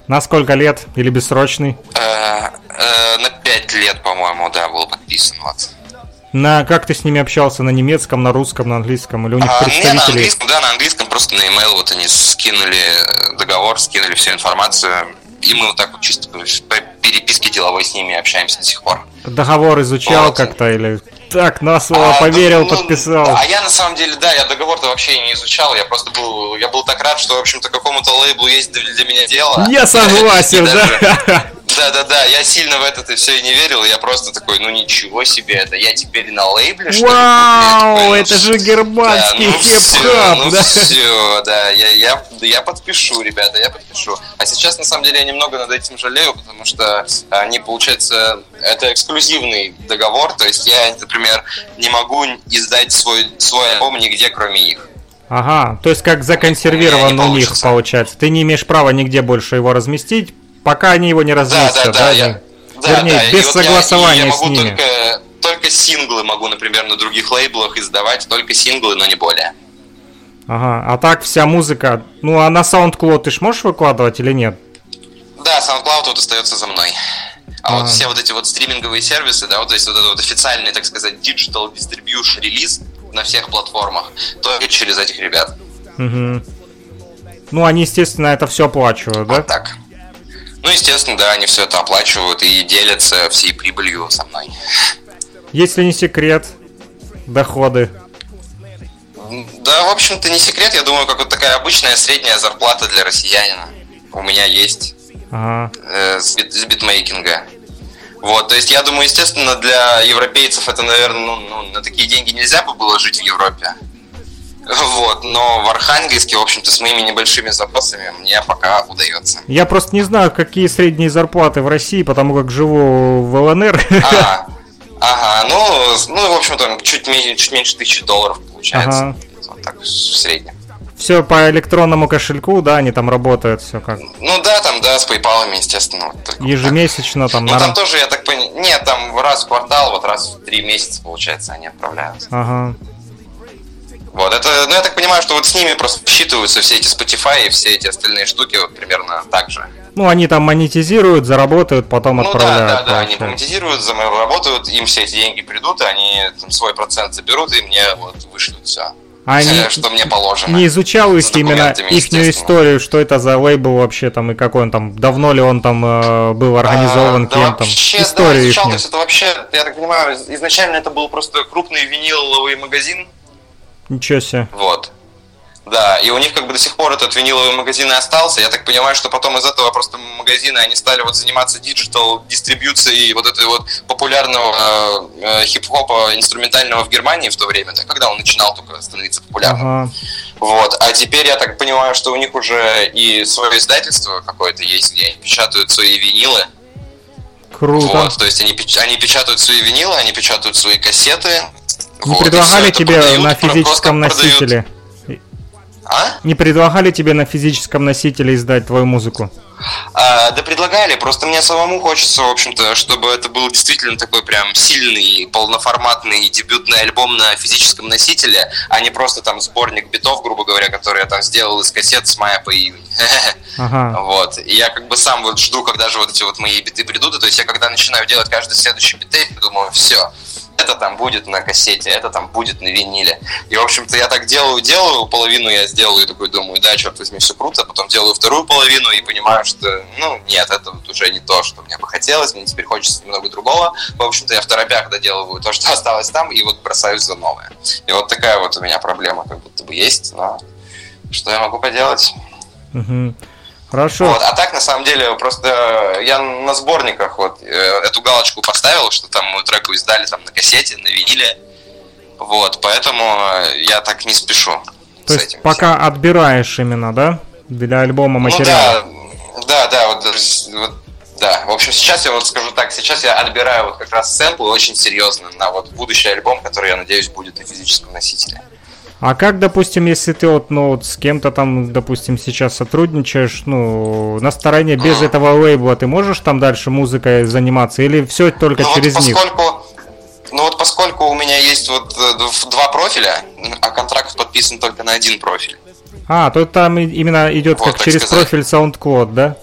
Speaker 3: На сколько лет или бессрочный? Э,
Speaker 2: э, на 5 лет, по-моему, да, был подписан. Вот.
Speaker 3: На как ты с ними общался? На немецком, на русском, на английском? Или у них а, представители? Не,
Speaker 2: на английском, да, на английском, просто на email вот они скинули договор, скинули всю информацию. И мы вот так вот чисто по переписке деловой с ними общаемся до сих пор.
Speaker 3: Договор изучал вот. как-то или так, на слово а, поверил, ну, подписал.
Speaker 2: А я на самом деле, да, я договор-то вообще не изучал, я просто был, я был так рад, что, в общем-то, какому-то лейблу есть для, для меня дело.
Speaker 3: Я согласен, да.
Speaker 2: Да, да, да, я сильно в это все и не верил, я просто такой, ну ничего себе, это я теперь на лейбле,
Speaker 3: что Вау, это же германский да, ну хип-хоп,
Speaker 2: ну да? все, да, я, я, я подпишу, ребята, я подпишу. А сейчас, на самом деле, я немного над этим жалею, потому что они, получается, это эксклюзивный договор, то есть я, например, не могу издать свой, свой альбом нигде, кроме их.
Speaker 3: Ага, то есть как законсервирован у них получается. Ты не имеешь права нигде больше его разместить, пока они его не разместят, да? да, да, Я,
Speaker 2: Вернее,
Speaker 3: да, без согласования я, я могу с ними.
Speaker 2: Только, только синглы могу, например, на других лейблах издавать, только синглы, но не более.
Speaker 3: Ага, а так вся музыка, ну а на SoundCloud ты ж можешь выкладывать или нет?
Speaker 2: Да, SoundCloud вот остается за мной. А, а вот все вот эти вот стриминговые сервисы, да, вот то есть вот этот вот официальный, так сказать, digital distribution релиз на всех платформах, только через этих ребят.
Speaker 3: Угу. Ну, они, естественно, это все оплачивают, да?
Speaker 2: Вот так. Ну, естественно, да, они все это оплачивают и делятся всей прибылью со мной.
Speaker 3: Если не секрет, доходы.
Speaker 2: Да, в общем-то, не секрет. Я думаю, как вот такая обычная средняя зарплата для россиянина. У меня есть. Ага. Э, с, бит, с битмейкинга. Вот, то есть я думаю, естественно, для европейцев это, наверное, ну, ну, на такие деньги нельзя бы было жить в Европе. Вот, но в Архангельске, в общем-то, с моими небольшими запасами мне пока удается.
Speaker 3: Я просто не знаю, какие средние зарплаты в России, потому как живу в ЛНР.
Speaker 2: А, ага, ну, ну, в общем-то, чуть, меньше, чуть меньше тысячи долларов получается. Ага. Вот так, в среднем.
Speaker 3: Все по электронному кошельку, да, они там работают, все как.
Speaker 2: Ну да, там, да, с PayPal, естественно. Вот
Speaker 3: Ежемесячно там.
Speaker 2: Ну там тоже, я так понимаю, нет, там раз в квартал, вот раз в три месяца, получается, они отправляются.
Speaker 3: Ага.
Speaker 2: Вот, это, ну, я так понимаю, что вот с ними просто считываются все эти Spotify и все эти остальные штуки вот примерно так же.
Speaker 3: Ну, они там монетизируют, заработают, потом ну, отправляют.
Speaker 2: Да, да, да, они монетизируют, заработают, им все эти деньги придут, и они там, свой процент заберут, и мне вот вышлют все.
Speaker 3: А они
Speaker 2: что мне положено.
Speaker 3: Не изучал их именно их историю, что это за лейбл вообще там и какой он там, давно ли он там э, был организован, а, кем да там.
Speaker 2: Вообще, историю да, изучал, то есть это вообще, я так понимаю, изначально это был просто крупный виниловый магазин,
Speaker 3: Ничего себе.
Speaker 2: Вот. Да, и у них как бы до сих пор этот виниловый магазин и остался. Я так понимаю, что потом из этого просто магазина они стали вот заниматься digital дистрибьюцией вот этой вот популярного э, хип-хопа инструментального в Германии в то время, да, когда он начинал только становиться популярным. Ага. Вот. А теперь я так понимаю, что у них уже и свое издательство какое-то есть, где они печатают свои винилы.
Speaker 3: Круто. Вот,
Speaker 2: то есть они, они печатают свои винилы, они печатают свои кассеты,
Speaker 3: не вот, предлагали тебе продают, на физическом носителе? А? Не предлагали тебе на физическом носителе издать твою музыку?
Speaker 2: А, да предлагали, просто мне самому хочется, в общем-то, чтобы это был действительно такой прям сильный, полноформатный дебютный альбом на физическом носителе, а не просто там сборник битов, грубо говоря, который я там сделал из кассет с мая по июнь. Ага. Вот. И я как бы сам вот жду, когда же вот эти вот мои биты придут, то есть я когда начинаю делать каждый следующий битейп, думаю, все, это там будет на кассете, это там будет на виниле. И, в общем-то, я так делаю, делаю, половину я сделаю, и такой думаю, да, черт возьми, все круто, потом делаю вторую половину и понимаю, что, ну, нет, это вот уже не то, что мне бы хотелось, мне теперь хочется немного другого. В общем-то, я в торопях доделываю то, что осталось там, и вот бросаюсь за новое. И вот такая вот у меня проблема как будто бы есть, но что я могу поделать?
Speaker 3: Угу. Хорошо.
Speaker 2: Вот. А так, на самом деле, просто я на сборниках вот э, эту галочку поставил, что там мою треку издали там на кассете, на виниле. Вот, поэтому я так не спешу.
Speaker 3: То есть пока всем. отбираешь именно, да? Для альбома материал.
Speaker 2: Ну, да, да, да, вот, вот да, в общем, сейчас я вот скажу так, сейчас я отбираю вот как раз сэмплы очень серьезно на вот будущий альбом, который, я надеюсь, будет на физическом носителе.
Speaker 3: А как, допустим, если ты вот, ну, вот с кем-то там, допустим, сейчас сотрудничаешь, ну, на стороне без mm. этого лейбла, ты можешь там дальше музыкой заниматься или все только ну, через вот поскольку, них?
Speaker 2: Ну вот поскольку у меня есть вот э, два профиля, а контракт подписан только на один профиль.
Speaker 3: А, то там именно идет вот, как через сказать. профиль SoundCloud, да?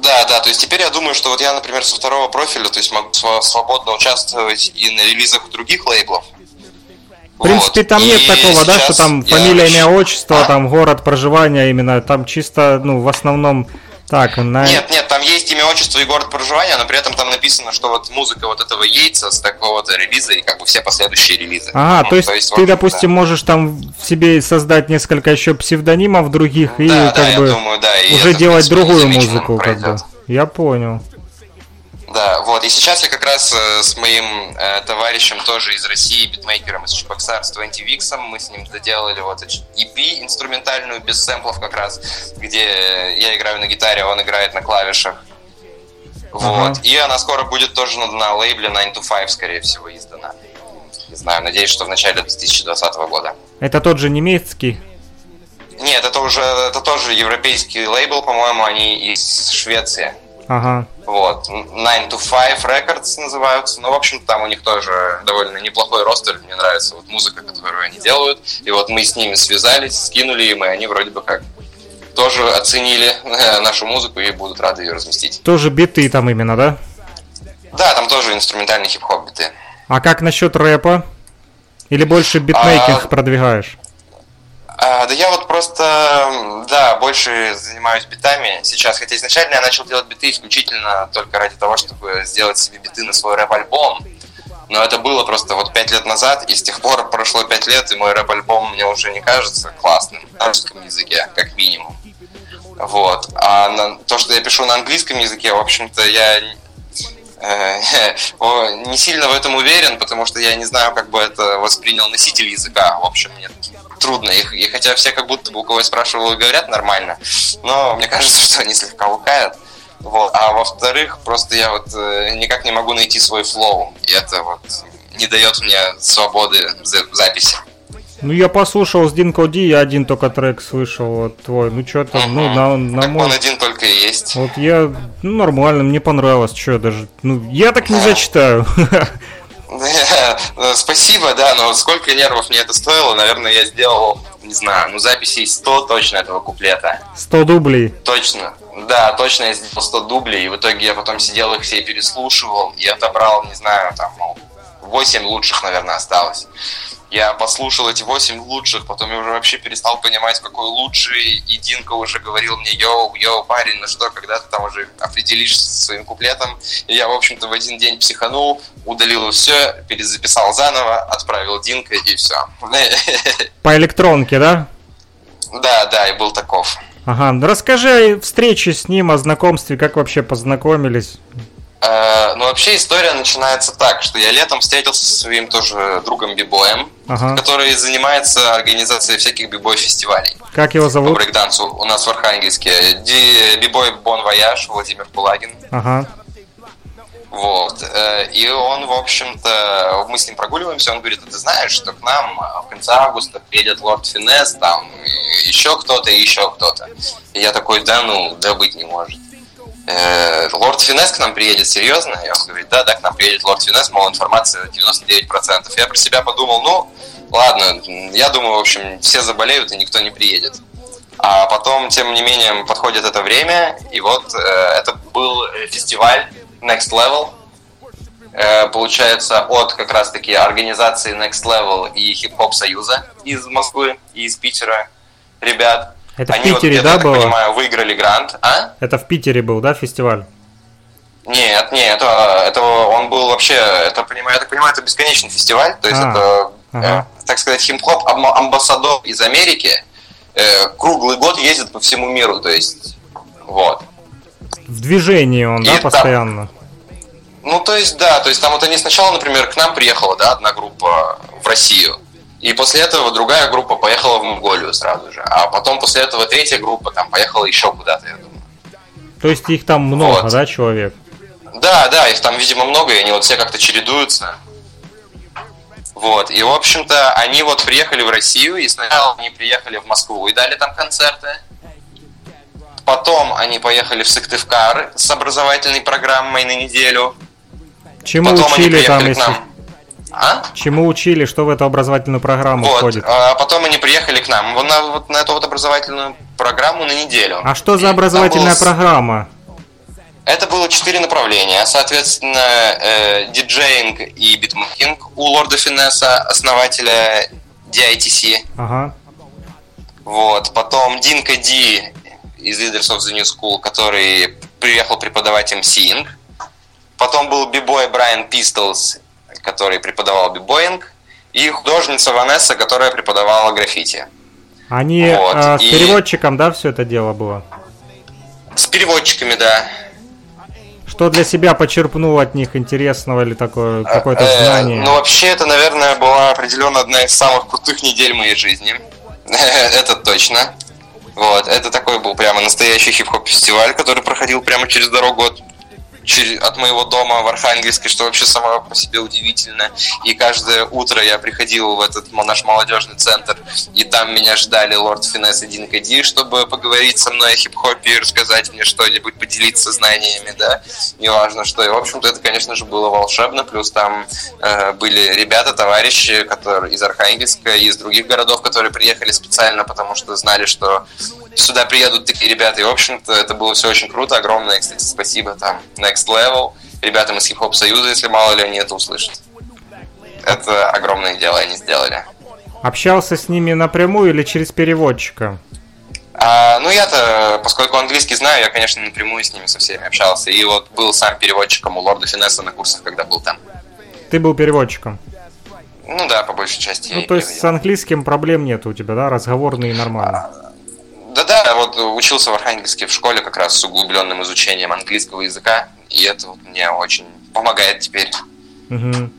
Speaker 2: Да, да, то есть теперь я думаю, что вот я, например, со второго профиля, то есть могу свободно участвовать и на релизах других лейблов,
Speaker 3: в принципе, там нет такого, да, что там фамилия, имя, отчество, а? там город проживания именно, там чисто, ну, в основном так,
Speaker 2: на... Нет, нет, там есть имя, отчество и город проживания, но при этом там написано, что вот музыка вот этого яйца с такого-то релиза и как бы все последующие релизы.
Speaker 3: А, ну, то есть, то есть ты, допустим, да. можешь там себе создать несколько еще псевдонимов других да, и да, как бы думаю, да, уже это, делать принципе, другую музыку, как бы. Я понял.
Speaker 2: Да, вот. И сейчас я как раз э, с моим э, товарищем тоже из России, битмейкером из Чебоксар, с 20 Виксом, мы с ним доделали вот EP инструментальную, без сэмплов как раз, где я играю на гитаре, он играет на клавишах. Вот. Ага. И она скоро будет тоже на, на лейбле 9 to 5, скорее всего, издана. Не знаю, надеюсь, что в начале 2020 года.
Speaker 3: Это тот же немецкий?
Speaker 2: Нет, это уже это тоже европейский лейбл, по-моему, они из Швеции. Ага. Вот. 9 to 5 Records называются. Ну, в общем там у них тоже довольно неплохой ростер. Мне нравится вот музыка, которую они делают. И вот мы с ними связались, скинули им, и они вроде бы как тоже оценили нашу музыку и будут рады ее разместить.
Speaker 3: Тоже биты там именно, да?
Speaker 2: Да, там тоже инструментальный хип-хоп биты.
Speaker 3: А как насчет рэпа? Или больше битмейкинг а... продвигаешь?
Speaker 2: А, да я вот просто, да, больше занимаюсь битами сейчас, хотя изначально я начал делать биты исключительно только ради того, чтобы сделать себе биты на свой рэп-альбом. Но это было просто вот пять лет назад, и с тех пор прошло пять лет, и мой рэп-альбом мне уже не кажется классным на русском языке, как минимум. Вот. А на, то, что я пишу на английском языке, в общем-то, я э, не сильно в этом уверен, потому что я не знаю, как бы это воспринял носитель языка. В общем, нет трудно. И, и хотя все как будто бы у кого я спрашивал, говорят нормально, но мне кажется, что они слегка лукают. Вот. А во-вторых, просто я вот э, никак не могу найти свой флоу. И это вот не дает мне свободы записи.
Speaker 3: Ну, я послушал с Динко Ди, я один только трек слышал вот твой. Ну, что там, ну, на, на
Speaker 2: так мой... он один только и есть.
Speaker 3: Вот я, ну, нормально, мне понравилось, что даже, ну, я так не зачитаю.
Speaker 2: Спасибо, да, но сколько нервов мне это стоило, наверное, я сделал, не знаю, ну записей 100 точно этого куплета.
Speaker 3: 100 дублей?
Speaker 2: Точно, да, точно я сделал 100 дублей, и в итоге я потом сидел их все переслушивал, и отобрал, не знаю, там, 8 лучших, наверное, осталось. Я послушал эти восемь лучших, потом я уже вообще перестал понимать, какой лучший. И Динка уже говорил мне, йоу, йоу, парень, ну что, когда ты там уже определишься со своим куплетом. И я, в общем-то, в один день психанул, удалил все, перезаписал заново, отправил Динка и все.
Speaker 3: По электронке, да?
Speaker 2: Да, да, и был таков.
Speaker 3: Ага, расскажи о встрече с ним, о знакомстве, как вообще познакомились.
Speaker 2: Э, ну, вообще история начинается так, что я летом встретился со своим тоже другом бибоем, ага. который занимается организацией всяких бибой-фестивалей.
Speaker 3: Как его зовут?
Speaker 2: По брейкдансу у нас в Архангельске. Бибой Bon Voyage, Владимир Пулагин. Ага. Вот. Э, и он, в общем-то, мы с ним прогуливаемся, он говорит, а ты знаешь, что к нам в конце августа приедет Lord Finesse, там, еще кто-то и еще кто-то. И я такой, да ну, да быть не может. Э, Lord Finesse к нам приедет, серьезно? И он говорит, да, да, к нам приедет Lord Finesse, мол, информация 99%. Я про себя подумал, ну, ладно, я думаю, в общем, все заболеют и никто не приедет. А потом, тем не менее, подходит это время, и вот э, это был фестиваль Next Level, э, получается, от как раз-таки организации Next Level и Хип-Хоп Союза из Москвы и из Питера ребят.
Speaker 3: Это Они в Питере, вот, да, я так было?
Speaker 2: понимаю, выиграли грант. А?
Speaker 3: Это в Питере был, да, фестиваль?
Speaker 2: Нет, нет, это, это он был вообще, это, понимаю, я так понимаю, это бесконечный фестиваль, то есть а, это, ага. э, так сказать, хип-хоп амбассадор из Америки э, круглый год ездит по всему миру, то есть, вот.
Speaker 3: В движении он, И да, постоянно?
Speaker 2: ну, то есть, да, то есть там вот они сначала, например, к нам приехала, да, одна группа в Россию, и после этого другая группа поехала в Монголию сразу же. А потом после этого третья группа там поехала еще куда-то, я думаю.
Speaker 3: То есть их там много, вот. да, человек?
Speaker 2: Да, да, их там, видимо, много, и они вот все как-то чередуются. Вот, и, в общем-то, они вот приехали в Россию, и сначала они приехали в Москву и дали там концерты. Потом они поехали в Сыктывкар с образовательной программой на неделю.
Speaker 3: Чему Потом учили там, если... А? Чему учили, что в эту образовательную программу вот, входит?
Speaker 2: А потом они приехали к нам на, вот на эту вот образовательную программу на неделю.
Speaker 3: А что за образовательная был... программа?
Speaker 2: Это было четыре направления. Соответственно, э, диджеинг и битмейкинг у Лорда Финесса, основателя DITC. Ага. Вот. Потом Динка Ди из Leaders of the New School, который приехал преподавать MCing. Потом был бибой Брайан Пистолс, который преподавал бибоинг. И художница Ванесса, которая преподавала граффити.
Speaker 3: Они вот. э, с и... переводчиком, да, все это дело было?
Speaker 2: С переводчиками, да.
Speaker 3: Что для себя почерпнул от них интересного или такое какое-то э, знание?
Speaker 2: Ну, вообще, это, наверное, была определенно одна из самых крутых недель моей жизни. это точно. Вот, это такой был прямо настоящий хип-хоп фестиваль, который проходил прямо через дорогу от от моего дома в Архангельске, что вообще само по себе удивительно. И каждое утро я приходил в этот наш молодежный центр, и там меня ждали Лорд Финесс и Дин Кади, чтобы поговорить со мной о хип-хопе и рассказать мне что-нибудь, поделиться знаниями, да, неважно что. И, в общем-то, это, конечно же, было волшебно, плюс там э, были ребята, товарищи, которые из Архангельска и из других городов, которые приехали специально, потому что знали, что сюда приедут такие ребята. И, в общем-то, это было все очень круто. Огромное, кстати, спасибо там Next Level, ребятам из Хип-Хоп Союза, если мало ли они это услышат. Это огромное дело они сделали.
Speaker 3: Общался с ними напрямую или через переводчика?
Speaker 2: А, ну, я-то, поскольку английский знаю, я, конечно, напрямую с ними со всеми общался. И вот был сам переводчиком у Лорда Финесса на курсах, когда был там.
Speaker 3: Ты был переводчиком?
Speaker 2: Ну да, по большей части.
Speaker 3: Ну, то есть с английским проблем нет у тебя, да? Разговорный и нормально. А,
Speaker 2: да-да, вот учился в Архангельске в школе как раз с углубленным изучением английского языка, и это вот мне очень помогает теперь.
Speaker 3: Угу.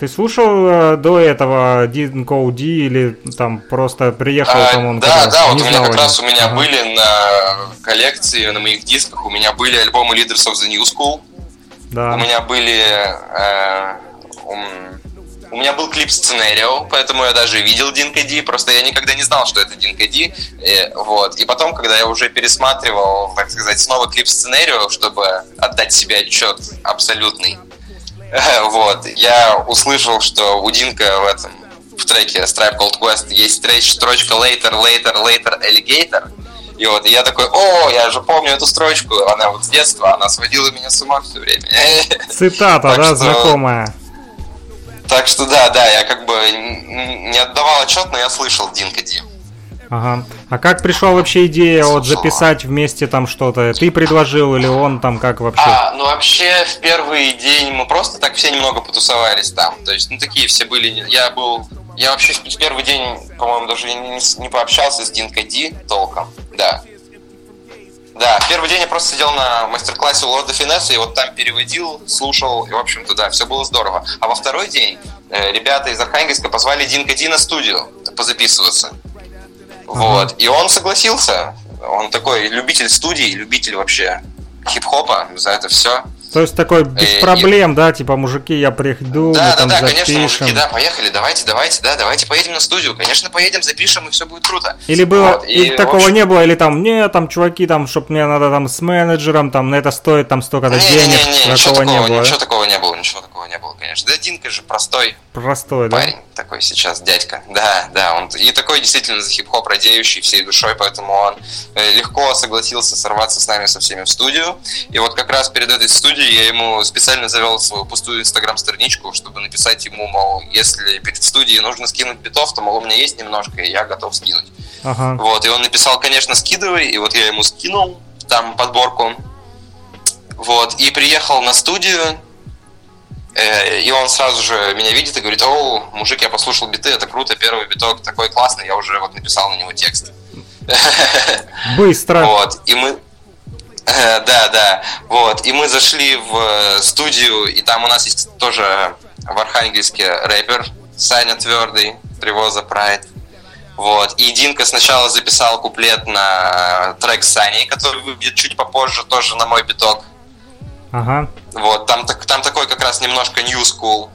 Speaker 3: Ты слушал э, до этого Didn't D или там просто приехал а, там он?
Speaker 2: Да, да, вот у меня как раз у меня ага. были на коллекции, на моих дисках, у меня были альбомы Leaders of the New School. Да. У меня были э, у меня был клип сценарио, поэтому я даже видел Динка Ди, просто я никогда не знал, что это Динка Ди. И, вот. и потом, когда я уже пересматривал, так сказать, снова клип сценарио, чтобы отдать себе отчет абсолютный, вот, я услышал, что у Динка в этом в треке Stripe Cold Quest есть строчка Later, Later, Later, Alligator. И вот и я такой, о, я же помню эту строчку, она вот с детства, она сводила меня с ума все время.
Speaker 3: Цитата, да, знакомая.
Speaker 2: Так что да, да, я как бы не отдавал отчет, но я слышал Динка Ди.
Speaker 3: Ага. А как пришла вообще идея вот записать вместе там что-то? Ты предложил или он там как вообще?
Speaker 2: А, ну вообще в первый день мы просто так все немного потусовались там. То есть, ну такие все были. Я был. Я вообще в первый день, по-моему, даже не, не пообщался с Динкой Ди толком. Да. Да, первый день я просто сидел на мастер-классе у Лорда Финесса и вот там переводил, слушал, и, в общем-то, да, все было здорово. А во второй день э, ребята из Архангельска позвали Динка Ди на студию позаписываться. Вот. И он согласился. Он такой любитель студий, любитель вообще хип-хопа, за это все.
Speaker 3: То есть такой без
Speaker 2: Э,
Speaker 3: проблем, да, типа, мужики, я приду,
Speaker 2: Да,
Speaker 3: мы
Speaker 2: да,
Speaker 3: там
Speaker 2: да,
Speaker 3: запишем.
Speaker 2: конечно, мужики, да, поехали, давайте, давайте, да, давайте поедем на студию. Конечно, поедем, запишем, и все будет круто.
Speaker 3: Или было,
Speaker 2: Вот, и, в
Speaker 3: такого
Speaker 2: общем,
Speaker 3: не было, или там, не, там, чуваки, там, чтоб мне надо там с менеджером, там, на это стоит там столько-то денег,
Speaker 2: ничего
Speaker 3: такого не
Speaker 2: такого,
Speaker 3: было.
Speaker 2: ничего такого не было, ничего такого не было, конечно. Да, Динка же простой
Speaker 3: Простой, да?
Speaker 2: парень такой сейчас, дядька. Да, да, он и такой действительно за хип-хоп радеющий всей душой, поэтому он э, легко согласился сорваться с нами со всеми в студию. И вот как раз перед этой студией я ему специально завел свою пустую инстаграм-страничку, чтобы написать ему, мол, если перед студией нужно скинуть битов, то, мол, у меня есть немножко, и я готов скинуть.
Speaker 3: Ага.
Speaker 2: Вот, и он написал, конечно, скидывай, и вот я ему скинул там подборку. Вот, и приехал на студию, и он сразу же меня видит и говорит, о, мужик, я послушал биты, это круто, первый биток такой классный, я уже вот написал на него текст.
Speaker 3: Быстро.
Speaker 2: Вот, и мы... Э, Да, да, вот, и мы зашли в э, студию, и там у нас есть тоже в Архангельске рэпер Саня Твердый, Привоза Прайд. Вот, и Динка сначала записал куплет на трек с Саней, который выйдет чуть попозже, тоже на мой биток.
Speaker 3: Ага.
Speaker 2: Вот, там, так- там такой как раз немножко new school.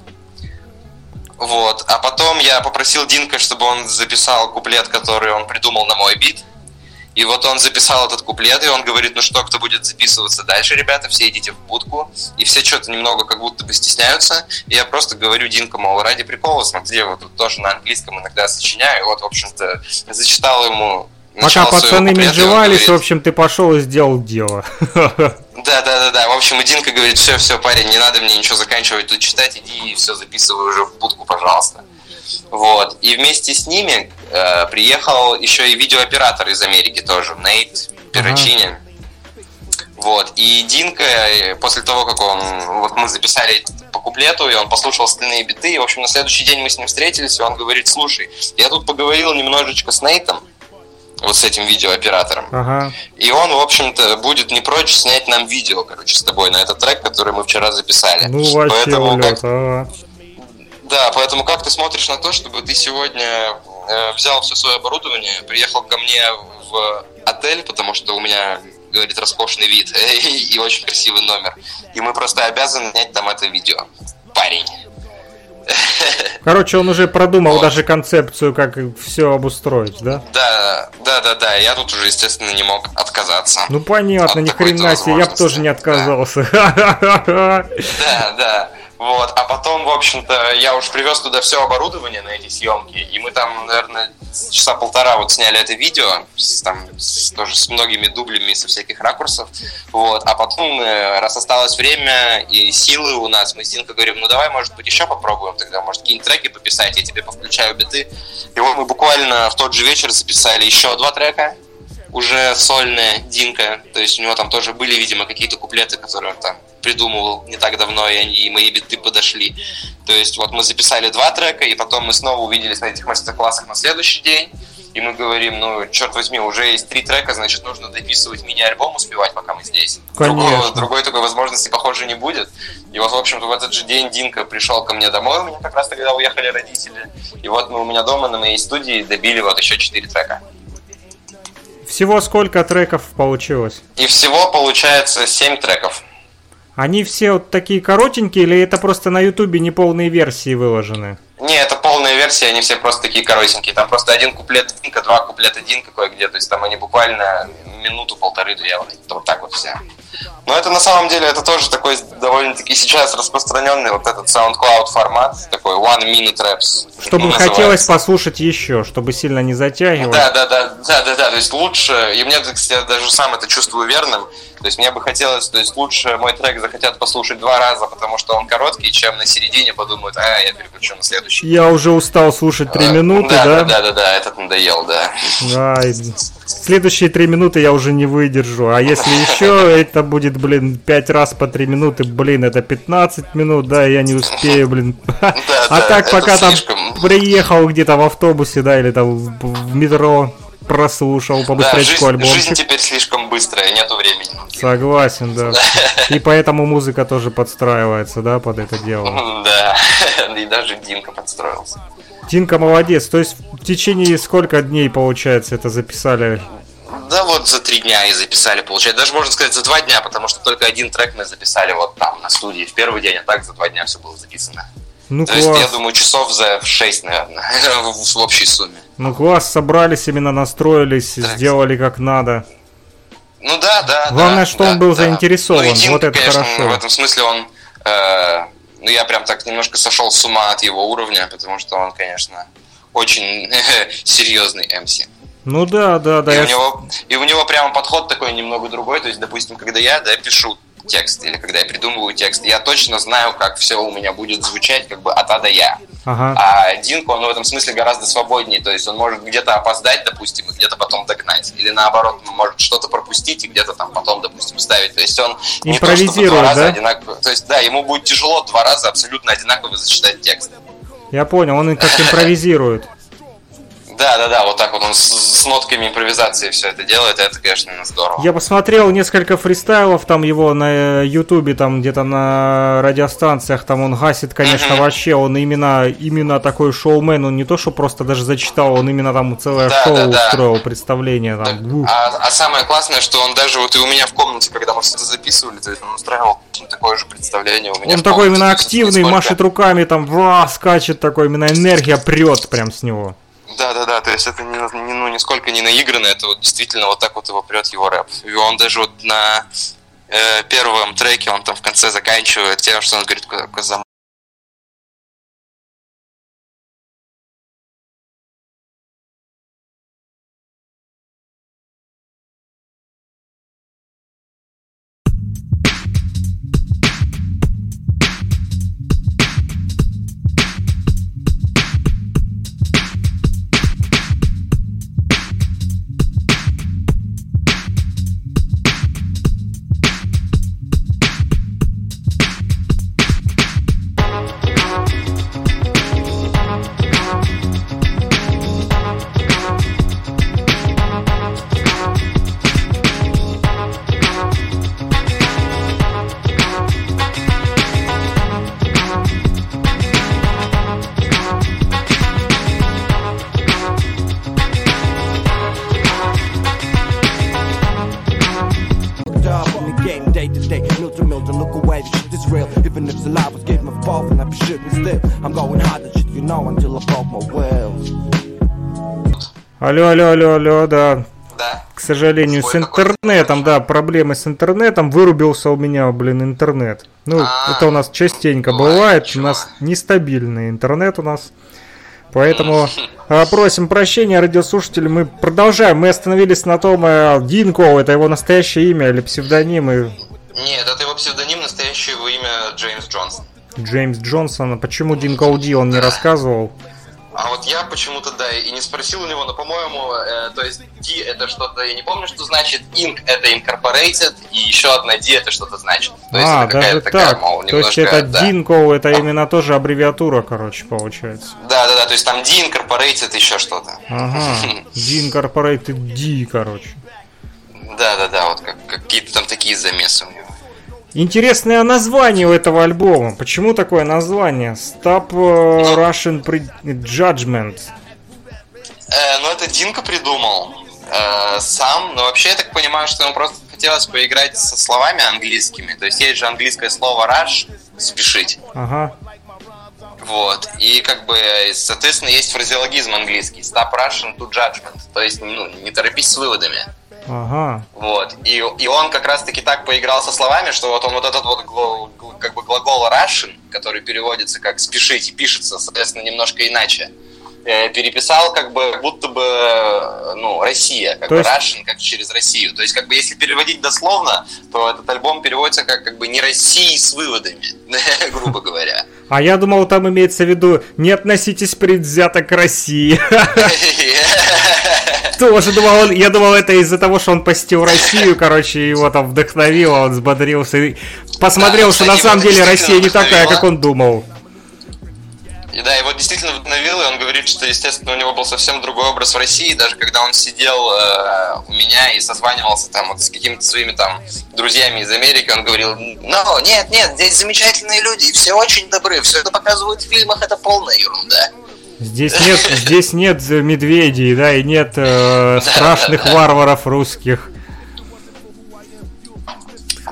Speaker 2: Вот, а потом я попросил Динка, чтобы он записал куплет, который он придумал на мой бит. И вот он записал этот куплет, и он говорит, ну что, кто будет записываться дальше, ребята, все идите в будку. И все что-то немного как будто бы стесняются. И я просто говорю Динка, мол, ради прикола, смотри, вот тут тоже на английском иногда сочиняю. И вот, в общем-то, зачитал ему
Speaker 3: Пока пацаны
Speaker 2: куплета, говорит,
Speaker 3: в общем, ты пошел и сделал дело.
Speaker 2: да, да, да, да. В общем, Динка говорит, все, все, парень, не надо мне ничего заканчивать тут читать, иди и все записывай уже в будку, пожалуйста. Вот. И вместе с ними э, приехал еще и видеооператор из Америки тоже, Нейт Перочини. Вот. И Динка, э, после того, как он, вот мы записали по куплету, и он послушал остальные биты, и, в общем, на следующий день мы с ним встретились, и он говорит, слушай, я тут поговорил немножечко с Нейтом, вот с этим видеооператором.
Speaker 3: Ага.
Speaker 2: И он, в общем-то, будет не прочь снять нам видео, короче, с тобой на этот трек, который мы вчера записали.
Speaker 3: Ну, вообще
Speaker 2: Поэтому
Speaker 3: улет,
Speaker 2: как-
Speaker 3: ага.
Speaker 2: да, поэтому как ты смотришь на то, чтобы ты сегодня э, взял все свое оборудование, приехал ко мне в отель, потому что у меня, говорит, роскошный вид и очень красивый номер. И мы просто обязаны снять там это видео. Парень.
Speaker 3: Короче, он уже продумал
Speaker 2: Вот.
Speaker 3: даже концепцию, как все обустроить, да?
Speaker 2: Да, да, да, да. Я тут уже, естественно, не мог отказаться.
Speaker 3: Ну понятно,
Speaker 2: От
Speaker 3: ни хрена себе, я бы тоже не
Speaker 2: да.
Speaker 3: отказался.
Speaker 2: Да, да. Вот, а потом, в общем-то, я уж привез туда все оборудование на эти съемки, и мы там, наверное, часа полтора вот сняли это видео, с, там, с- тоже с многими дублями со всяких ракурсов, вот, а потом, э, раз осталось время и силы у нас, мы с Динкой говорим, ну давай, может быть, еще попробуем тогда, может, какие-нибудь треки пописать, я тебе повключаю биты, и вот мы буквально в тот же вечер записали еще два трека, уже сольная Динка, то есть у него там тоже были, видимо, какие-то куплеты, которые он там придумывал не так давно, и, они, и мои биты подошли. То есть вот мы записали два трека, и потом мы снова увиделись на этих мастер-классах на следующий день, и мы говорим, ну, черт возьми, уже есть три трека, значит, нужно дописывать мини-альбом, успевать, пока мы здесь. Другого-
Speaker 3: Конечно.
Speaker 2: другой такой возможности, похоже, не будет. И вот, в общем-то, в этот же день Динка пришел ко мне домой, у меня как раз тогда уехали родители. И вот мы у меня дома на моей студии добили вот еще четыре трека.
Speaker 3: Всего сколько треков получилось?
Speaker 2: И всего получается 7 треков.
Speaker 3: Они все вот такие коротенькие, или это просто на ютубе неполные версии выложены?
Speaker 2: Не, это полная версия, они все просто такие коротенькие. Там просто один куплет Динка, два куплета Динка кое-где. То есть там они буквально минуту-полторы-две. Вот, вот так вот все. Но это на самом деле, это тоже такой довольно-таки сейчас распространенный вот этот SoundCloud формат. Такой one minute raps.
Speaker 3: Чтобы
Speaker 2: называется.
Speaker 3: хотелось послушать еще, чтобы сильно не затягивать.
Speaker 2: Да, да, да, да, да, да, то есть лучше, и мне, кстати, я даже сам это чувствую верным, то есть мне бы хотелось, то есть лучше мой трек захотят послушать два раза, потому что он короткий, чем на середине подумают, а, я переключу на следующий.
Speaker 3: Я уже устал слушать три
Speaker 2: А,
Speaker 3: минуты,
Speaker 2: да?
Speaker 3: да?
Speaker 2: Да, да, да, да, этот надоел, да.
Speaker 3: Да, следующие три минуты я уже не выдержу. А если еще это будет, блин, пять раз по три минуты, блин, это 15 минут, да, я не успею, блин. А
Speaker 2: да,
Speaker 3: так, пока там приехал где-то в автобусе, да, или там в метро, прослушал
Speaker 2: Да,
Speaker 3: побыстречку
Speaker 2: жизнь, жизнь
Speaker 3: альбомчик.
Speaker 2: теперь слишком быстрая, нету времени.
Speaker 3: Согласен, да. И поэтому музыка тоже подстраивается, да, под это дело.
Speaker 2: Да, и даже Динка подстроился.
Speaker 3: Тинка молодец. То есть в течение сколько дней, получается, это записали?
Speaker 2: Да, вот за три дня и записали, получается. Даже можно сказать за два дня, потому что только один трек мы записали вот там, на студии, в первый день, а так за два дня все было записано. Ну, То класс. есть, я думаю, часов за шесть, наверное, в общей сумме.
Speaker 3: Ну, класс, собрались, именно настроились, так. сделали как надо.
Speaker 2: Ну да, да.
Speaker 3: Главное,
Speaker 2: да,
Speaker 3: что
Speaker 2: да,
Speaker 3: он был да. заинтересован. Ну, Дин, вот это конечно, хорошо.
Speaker 2: В этом смысле он, э, ну я прям так немножко сошел с ума от его уровня, потому что он, конечно, очень серьезный МС.
Speaker 3: Ну да, да, да.
Speaker 2: И, я... у него, и у него прямо подход такой немного другой. То есть, допустим, когда я да, пишу текст или когда я придумываю текст, я точно знаю, как все у меня будет звучать как бы от А до Я. Ага. А Динко, он в этом смысле гораздо свободнее, то есть он может где-то опоздать, допустим, и где-то потом догнать, или наоборот, может что-то пропустить и где-то там потом, допустим, ставить. То есть он не то чтобы два раза да? одинаково, то есть да, ему будет тяжело два раза абсолютно одинаково зачитать текст.
Speaker 3: Я понял, он как импровизирует.
Speaker 2: Да, да, да, вот так вот он с, с нотками импровизации все это делает, это, конечно, здорово.
Speaker 3: Я посмотрел несколько фристайлов там его на Ютубе, там где-то на радиостанциях, там он гасит, конечно, uh-huh. вообще, он именно, именно такой шоумен, он не то, что просто даже зачитал, он именно там целое да, шоу да, устроил, представление там.
Speaker 2: А, а самое классное, что он даже вот и у меня в комнате, когда мы все это записывали, то есть он устраивал такое же представление у меня.
Speaker 3: Он такой именно активный, машет руками, там, ва, скачет такой, именно энергия прет прям с него.
Speaker 2: Да, да, да, то есть это не, ну, нисколько не наигранно, это вот действительно вот так вот его прет его рэп. И он даже вот на э, первом треке, он там в конце заканчивает тем, что он говорит, за
Speaker 3: Алло, алло, алло, алло, да.
Speaker 2: Да.
Speaker 3: К сожалению, Свой с интернетом, да, проблемы с интернетом. Вырубился у меня, блин, интернет. Ну, А-а-а. это у нас частенько бывает. бывает. У нас нестабильный интернет у нас. Поэтому а, просим прощения, радиослушатели. Мы продолжаем. Мы остановились на том, э, Динко, это его настоящее имя или псевдоним? И...
Speaker 2: Нет, это его псевдоним, настоящее его имя Джеймс Джонсон.
Speaker 3: Джеймс Джонсон. Почему Динко Ди он не рассказывал?
Speaker 2: А вот я почему-то, да, и не спросил у него, но, по-моему, э, то есть D это что-то, я не помню, что значит, Inc это Incorporated, и еще одна D это что-то значит.
Speaker 3: То есть а, это даже такая, так. Мол, немножко, то есть это да. DINCO, это а. именно тоже аббревиатура, короче, получается.
Speaker 2: Да, да, да, то есть там D Incorporated еще что-то.
Speaker 3: Ага, D Incorporated D, короче.
Speaker 2: Да, да, да, вот как, какие-то там такие замесы у него.
Speaker 3: Интересное название у этого альбома. Почему такое название? Stop uh, Russian Judgment.
Speaker 2: Э, ну, это Динка придумал э, сам, но вообще я так понимаю, что ему просто хотелось поиграть со словами английскими. То есть есть же английское слово rush, спешить.
Speaker 3: Ага.
Speaker 2: Вот. И как бы, соответственно, есть фразеологизм английский. Stop Russian to judgment. То есть, ну, не торопись с выводами.
Speaker 3: Ага.
Speaker 2: Вот. И, и он как раз-таки так поиграл со словами, что вот он вот этот вот как бы глагол Russian, который переводится как спешить пишется, соответственно, немножко иначе, переписал как бы будто бы ну Россия, как то бы есть... Russian, как через Россию. То есть как бы если переводить дословно, то этот альбом переводится как как бы не России с выводами, грубо говоря.
Speaker 3: А я думал, там имеется в виду не относитесь предвзято к России. Тоже думал, я думал, это из-за того, что он посетил Россию, короче, его там вдохновило, он взбодрился и посмотрел, что на самом деле Россия не такая, как он думал.
Speaker 2: И да, его действительно вдохновил, и он говорит, что, естественно, у него был совсем другой образ в России, даже когда он сидел э, у меня и созванивался там вот с какими-то своими там друзьями из Америки, он говорил, ну, нет, нет, здесь замечательные люди, и все очень добры, все это показывают в фильмах, это полная ерунда.
Speaker 3: Здесь нет, здесь нет медведей, да, и нет э, страшных варваров русских.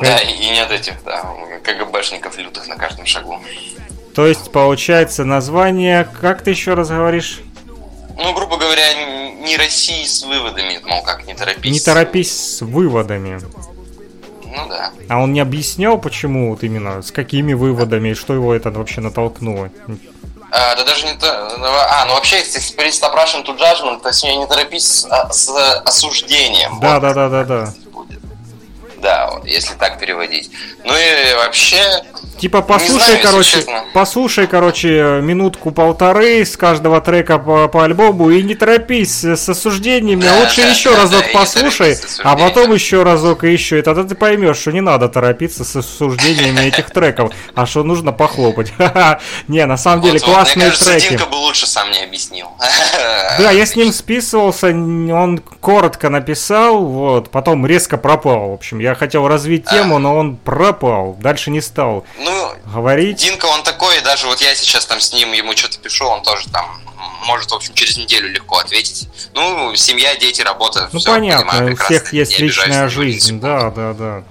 Speaker 2: Да, и нет этих, да, КГБшников лютых на каждом шагу.
Speaker 3: То есть, получается, название, как ты еще раз говоришь?
Speaker 2: Ну, грубо говоря, не России с выводами, мол, как не торопись.
Speaker 3: Не торопись с выводами.
Speaker 2: Ну да.
Speaker 3: А он не объяснял, почему вот именно, с какими выводами, и что его это вообще натолкнуло?
Speaker 2: А, да даже не то. А, ну вообще, если говорить stop Russian to judgment, то есть не торопись с, а, с осуждением.
Speaker 3: Да, вот. да, да, да, да.
Speaker 2: Да, вот, если так переводить. Ну и вообще,
Speaker 3: Типа послушай, знаю, короче, послушай, короче, минутку-полторы с каждого трека по, по альбому и не торопись с осуждениями, да, лучше да, еще да, разок да, послушай, а потом еще разок и еще, и тогда ты поймешь, что не надо торопиться с осуждениями этих треков, а что нужно похлопать. Не, на самом деле классные треки. Динка
Speaker 2: бы лучше сам не объяснил.
Speaker 3: Да, я с ним списывался, он коротко написал, вот, потом резко пропал. В общем, я хотел развить тему, но он пропал, дальше не стал.
Speaker 2: Ну,
Speaker 3: говорить.
Speaker 2: Динка, он такой, даже вот я сейчас там с ним, ему что-то пишу, он тоже там может, в общем, через неделю легко ответить. Ну, семья, дети, работа.
Speaker 3: Ну, понятно, понимаю, у всех есть личная жизнь, да, да, да.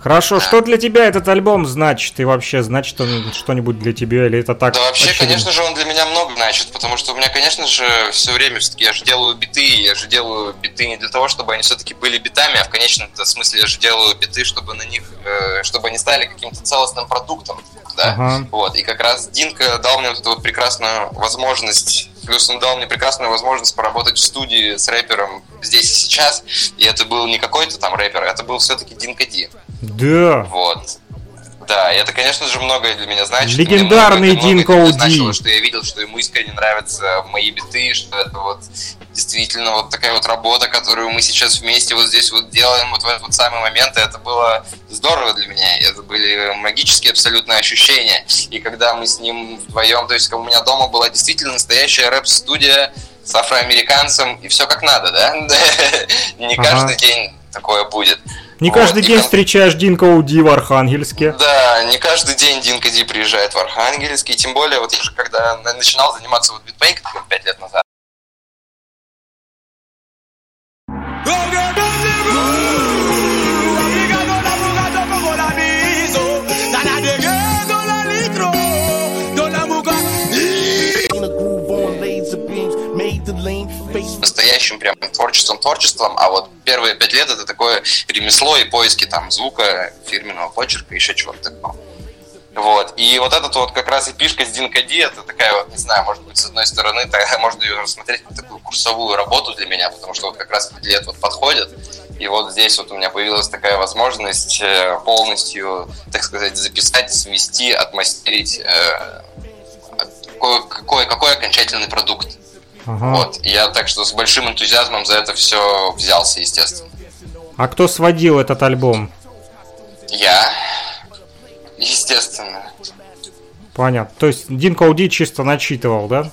Speaker 3: Хорошо, да. что для тебя этот альбом значит? И вообще, значит он что-нибудь для тебя? Или это так?
Speaker 2: Да вообще, очевидно? конечно же, он для меня много значит, потому что у меня, конечно же, все время все-таки я же делаю биты, я же делаю биты не для того, чтобы они все-таки были битами, а в конечном смысле я же делаю биты, чтобы на них, э, чтобы они стали каким-то целостным продуктом. Да? Ага. Вот. И как раз Динка дал мне вот эту вот прекрасную возможность Плюс он дал мне прекрасную возможность поработать в студии с рэпером здесь и сейчас. И это был не какой-то там рэпер, это был все-таки Динка Ди.
Speaker 3: Да.
Speaker 2: Вот. Да, это, конечно же, многое для меня значит.
Speaker 3: Легендарный Динко Оуди.
Speaker 2: значило, что я видел, что ему искренне нравятся мои биты, что это вот действительно вот такая вот работа, которую мы сейчас вместе вот здесь вот делаем, вот в этот вот самый момент, и это было здорово для меня, это были магические абсолютно ощущения. И когда мы с ним вдвоем, то есть у меня дома была действительно настоящая рэп-студия с афроамериканцем, и все как надо, да? Не каждый день такое будет.
Speaker 3: Не вот, каждый день встречаешь Динка Уди в Архангельске.
Speaker 2: Да, не каждый день Динка Ди приезжает в Архангельск. И тем более, вот я же когда начинал заниматься вот битмейкингом 5 лет назад, настоящим прям творчеством, творчеством, а вот первые пять лет это такое ремесло и поиски там звука, фирменного почерка, еще чего-то такого. Вот. И вот этот вот как раз эпишка с Динка Ди, это такая вот, не знаю, может быть, с одной стороны, так, можно ее рассмотреть как такую курсовую работу для меня, потому что вот как раз 5 лет вот подходит. И вот здесь вот у меня появилась такая возможность э, полностью, так сказать, записать, свести, отмастерить э, какой, какой, какой окончательный продукт. Ага. Вот. я так что с большим энтузиазмом за это все взялся, естественно.
Speaker 3: А кто сводил этот альбом?
Speaker 2: Я. Естественно.
Speaker 3: Понятно. То есть Динка Уди чисто начитывал, да?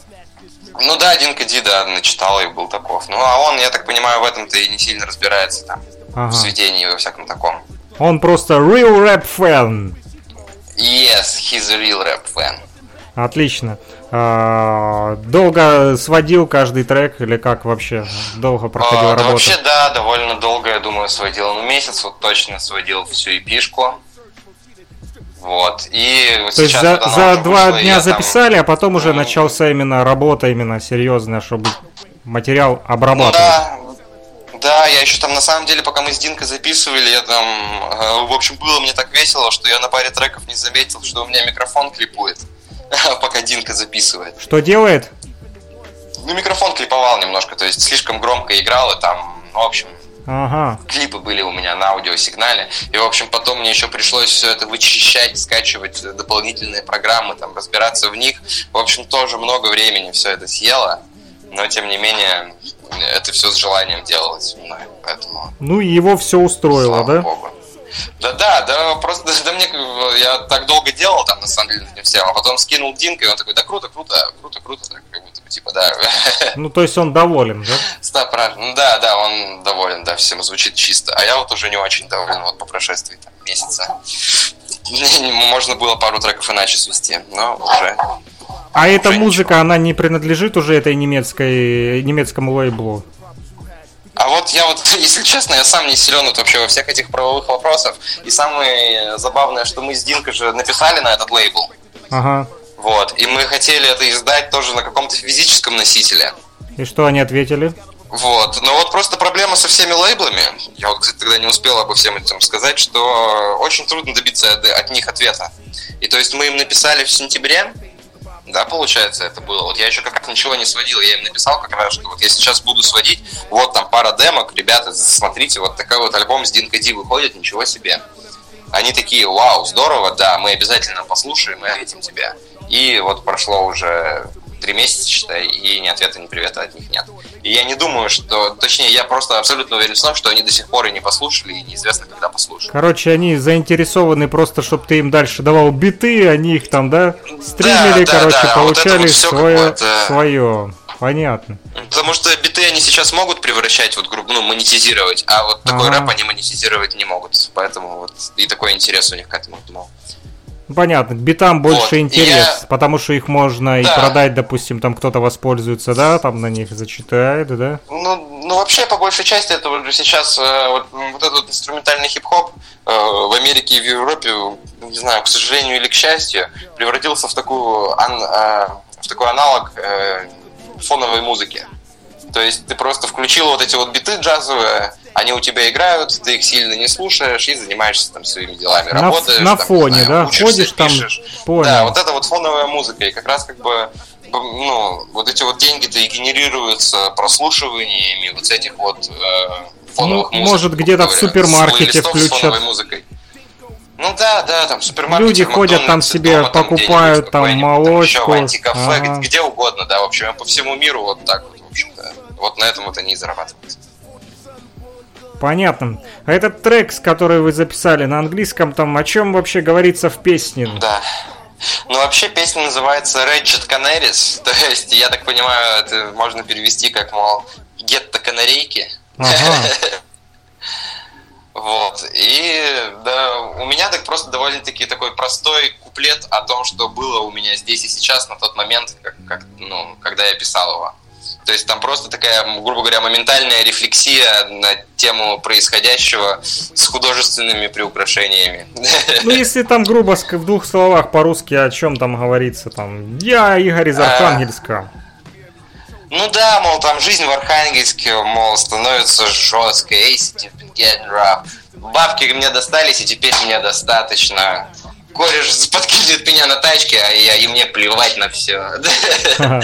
Speaker 2: Ну да, Динка Ди, да, начитал и был таков. Ну а он, я так понимаю, в этом-то и не сильно разбирается там. Ага. В сведении во всяком таком.
Speaker 3: Он просто real rap fan.
Speaker 2: Yes, he's a real rap fan.
Speaker 3: Отлично. А, долго сводил каждый трек или как вообще? Долго проходил а, работа?
Speaker 2: вообще, да, довольно долго, я думаю, сводил. Ну, месяц вот точно сводил всю эпишку. Вот. И
Speaker 3: То есть за, за два вышло, дня записали, там... а потом уже начался именно работа, именно серьезная, чтобы материал обрабатывать.
Speaker 2: Ну, да, да, я еще там на самом деле, пока мы с Динкой записывали, я там, э, в общем, было мне так весело, что я на паре треков не заметил, что у меня микрофон клипует. пока Динка записывает.
Speaker 3: Что делает?
Speaker 2: Ну, микрофон клиповал немножко, то есть слишком громко играл, и там, ну, в общем,
Speaker 3: Ага.
Speaker 2: Клипы были у меня на аудиосигнале. И, в общем, потом мне еще пришлось все это вычищать, скачивать дополнительные программы, там, разбираться в них. В общем, тоже много времени все это съело. Но, тем не менее, это все с желанием делалось мной. Поэтому...
Speaker 3: Ну, его все устроило, Слава да? Богу.
Speaker 2: Да, да, да, просто да, мне, я так долго делал там, на самом деле, этим всем, а потом скинул Динка, и он такой, да круто, круто, круто, круто, так, как будто бы, типа, да.
Speaker 3: Ну, то есть он доволен, да?
Speaker 2: Стоп, ну, да, да, он доволен, да, всем звучит чисто, а я вот уже не очень доволен, вот по прошествии там, месяца. Можно было пару треков иначе свести, но уже...
Speaker 3: А эта музыка, ничего. она не принадлежит уже этой немецкой, немецкому лейблу?
Speaker 2: А вот я вот, если честно, я сам не силен вот вообще во всех этих правовых вопросах. И самое забавное, что мы с Динкой же написали на этот лейбл.
Speaker 3: Ага.
Speaker 2: Вот. И мы хотели это издать тоже на каком-то физическом носителе.
Speaker 3: И что они ответили?
Speaker 2: Вот. Но вот просто проблема со всеми лейблами, я вот, кстати, тогда не успел обо всем этом сказать, что очень трудно добиться от, от них ответа. И то есть мы им написали в сентябре, да, получается, это было. Вот я еще как ничего не сводил, я им написал как раз, что вот я сейчас буду сводить, вот там пара демок, ребята, смотрите, вот такой вот альбом с Динка Ди выходит, ничего себе. Они такие, вау, здорово, да, мы обязательно послушаем и ответим тебе. И вот прошло уже три месяца, считай, и ни ответа, ни привета от них нет. И я не думаю, что... Точнее, я просто абсолютно уверен в том, что они до сих пор и не послушали, и неизвестно, когда послушают.
Speaker 3: Короче, они заинтересованы просто, чтобы ты им дальше давал биты, они их там, да, стримили,
Speaker 2: да,
Speaker 3: короче,
Speaker 2: да,
Speaker 3: получали
Speaker 2: вот вот
Speaker 3: свое, свое. Понятно.
Speaker 2: Потому что биты они сейчас могут превращать, вот, грубо, ну, монетизировать, а вот такой
Speaker 3: Ага.
Speaker 2: рэп они монетизировать не могут. Поэтому вот и такой интерес у них к этому, думал.
Speaker 3: Понятно, к битам больше
Speaker 2: Вот, и
Speaker 3: интерес,
Speaker 2: я-
Speaker 3: потому что их можно и
Speaker 2: Да.
Speaker 3: продать, допустим, там кто-то воспользуется, да, там на них зачитает, да.
Speaker 2: Ну, ну, вообще, по большей части, это уже сейчас э, вот, вот этот вот инструментальный хип-хоп э, в Америке и в Европе, не знаю, к сожалению или к счастью, превратился в такую ан- э, в такой аналог э, фоновой музыки. То есть ты просто включил вот эти вот биты джазовые, они у тебя играют, ты их сильно не слушаешь и занимаешься там своими делами.
Speaker 3: На,
Speaker 2: Работаешь,
Speaker 3: на
Speaker 2: там, не
Speaker 3: фоне,
Speaker 2: знаю,
Speaker 3: да,
Speaker 2: учишься,
Speaker 3: ходишь там,
Speaker 2: пишешь.
Speaker 3: понял.
Speaker 2: Да, вот это вот фоновая музыка. И как раз как бы ну, вот эти вот деньги-то и генерируются прослушиваниями вот этих вот э, фоновых
Speaker 3: Ну,
Speaker 2: музык,
Speaker 3: может, где-то в супермаркете включат.
Speaker 2: Ну да, да, там в супермаркете,
Speaker 3: Люди ходят там себе,
Speaker 2: дома, там
Speaker 3: покупают там молочку.
Speaker 2: еще в антикафе,
Speaker 3: Ага.
Speaker 2: где угодно, да, в общем, по всему миру вот так вот. Вот на этом вот они и зарабатывают.
Speaker 3: Понятно. А этот трек, который вы записали на английском, там о чем вообще говорится в песне?
Speaker 2: Да. Ну, вообще, песня называется Ratchet Canaries. То есть, я так понимаю, это можно перевести как, мол, гетто канарейки.
Speaker 3: Ага.
Speaker 2: Вот. И да, у меня так просто довольно-таки такой простой куплет о том, что было у меня здесь и сейчас на тот момент, как, как, ну, когда я писал его. То есть там просто такая, грубо говоря, моментальная рефлексия на тему происходящего с художественными приукрашениями.
Speaker 3: Ну, если там грубо в двух словах по-русски о чем там говорится, там, я Игорь из
Speaker 2: А.
Speaker 3: Архангельска.
Speaker 2: Ну да, мол, там жизнь в Архангельске, мол, становится жесткой. Эй, getting rough. Бабки мне достались, и теперь мне достаточно. Кореш подкидывает меня на тачке, а я, и мне плевать на все.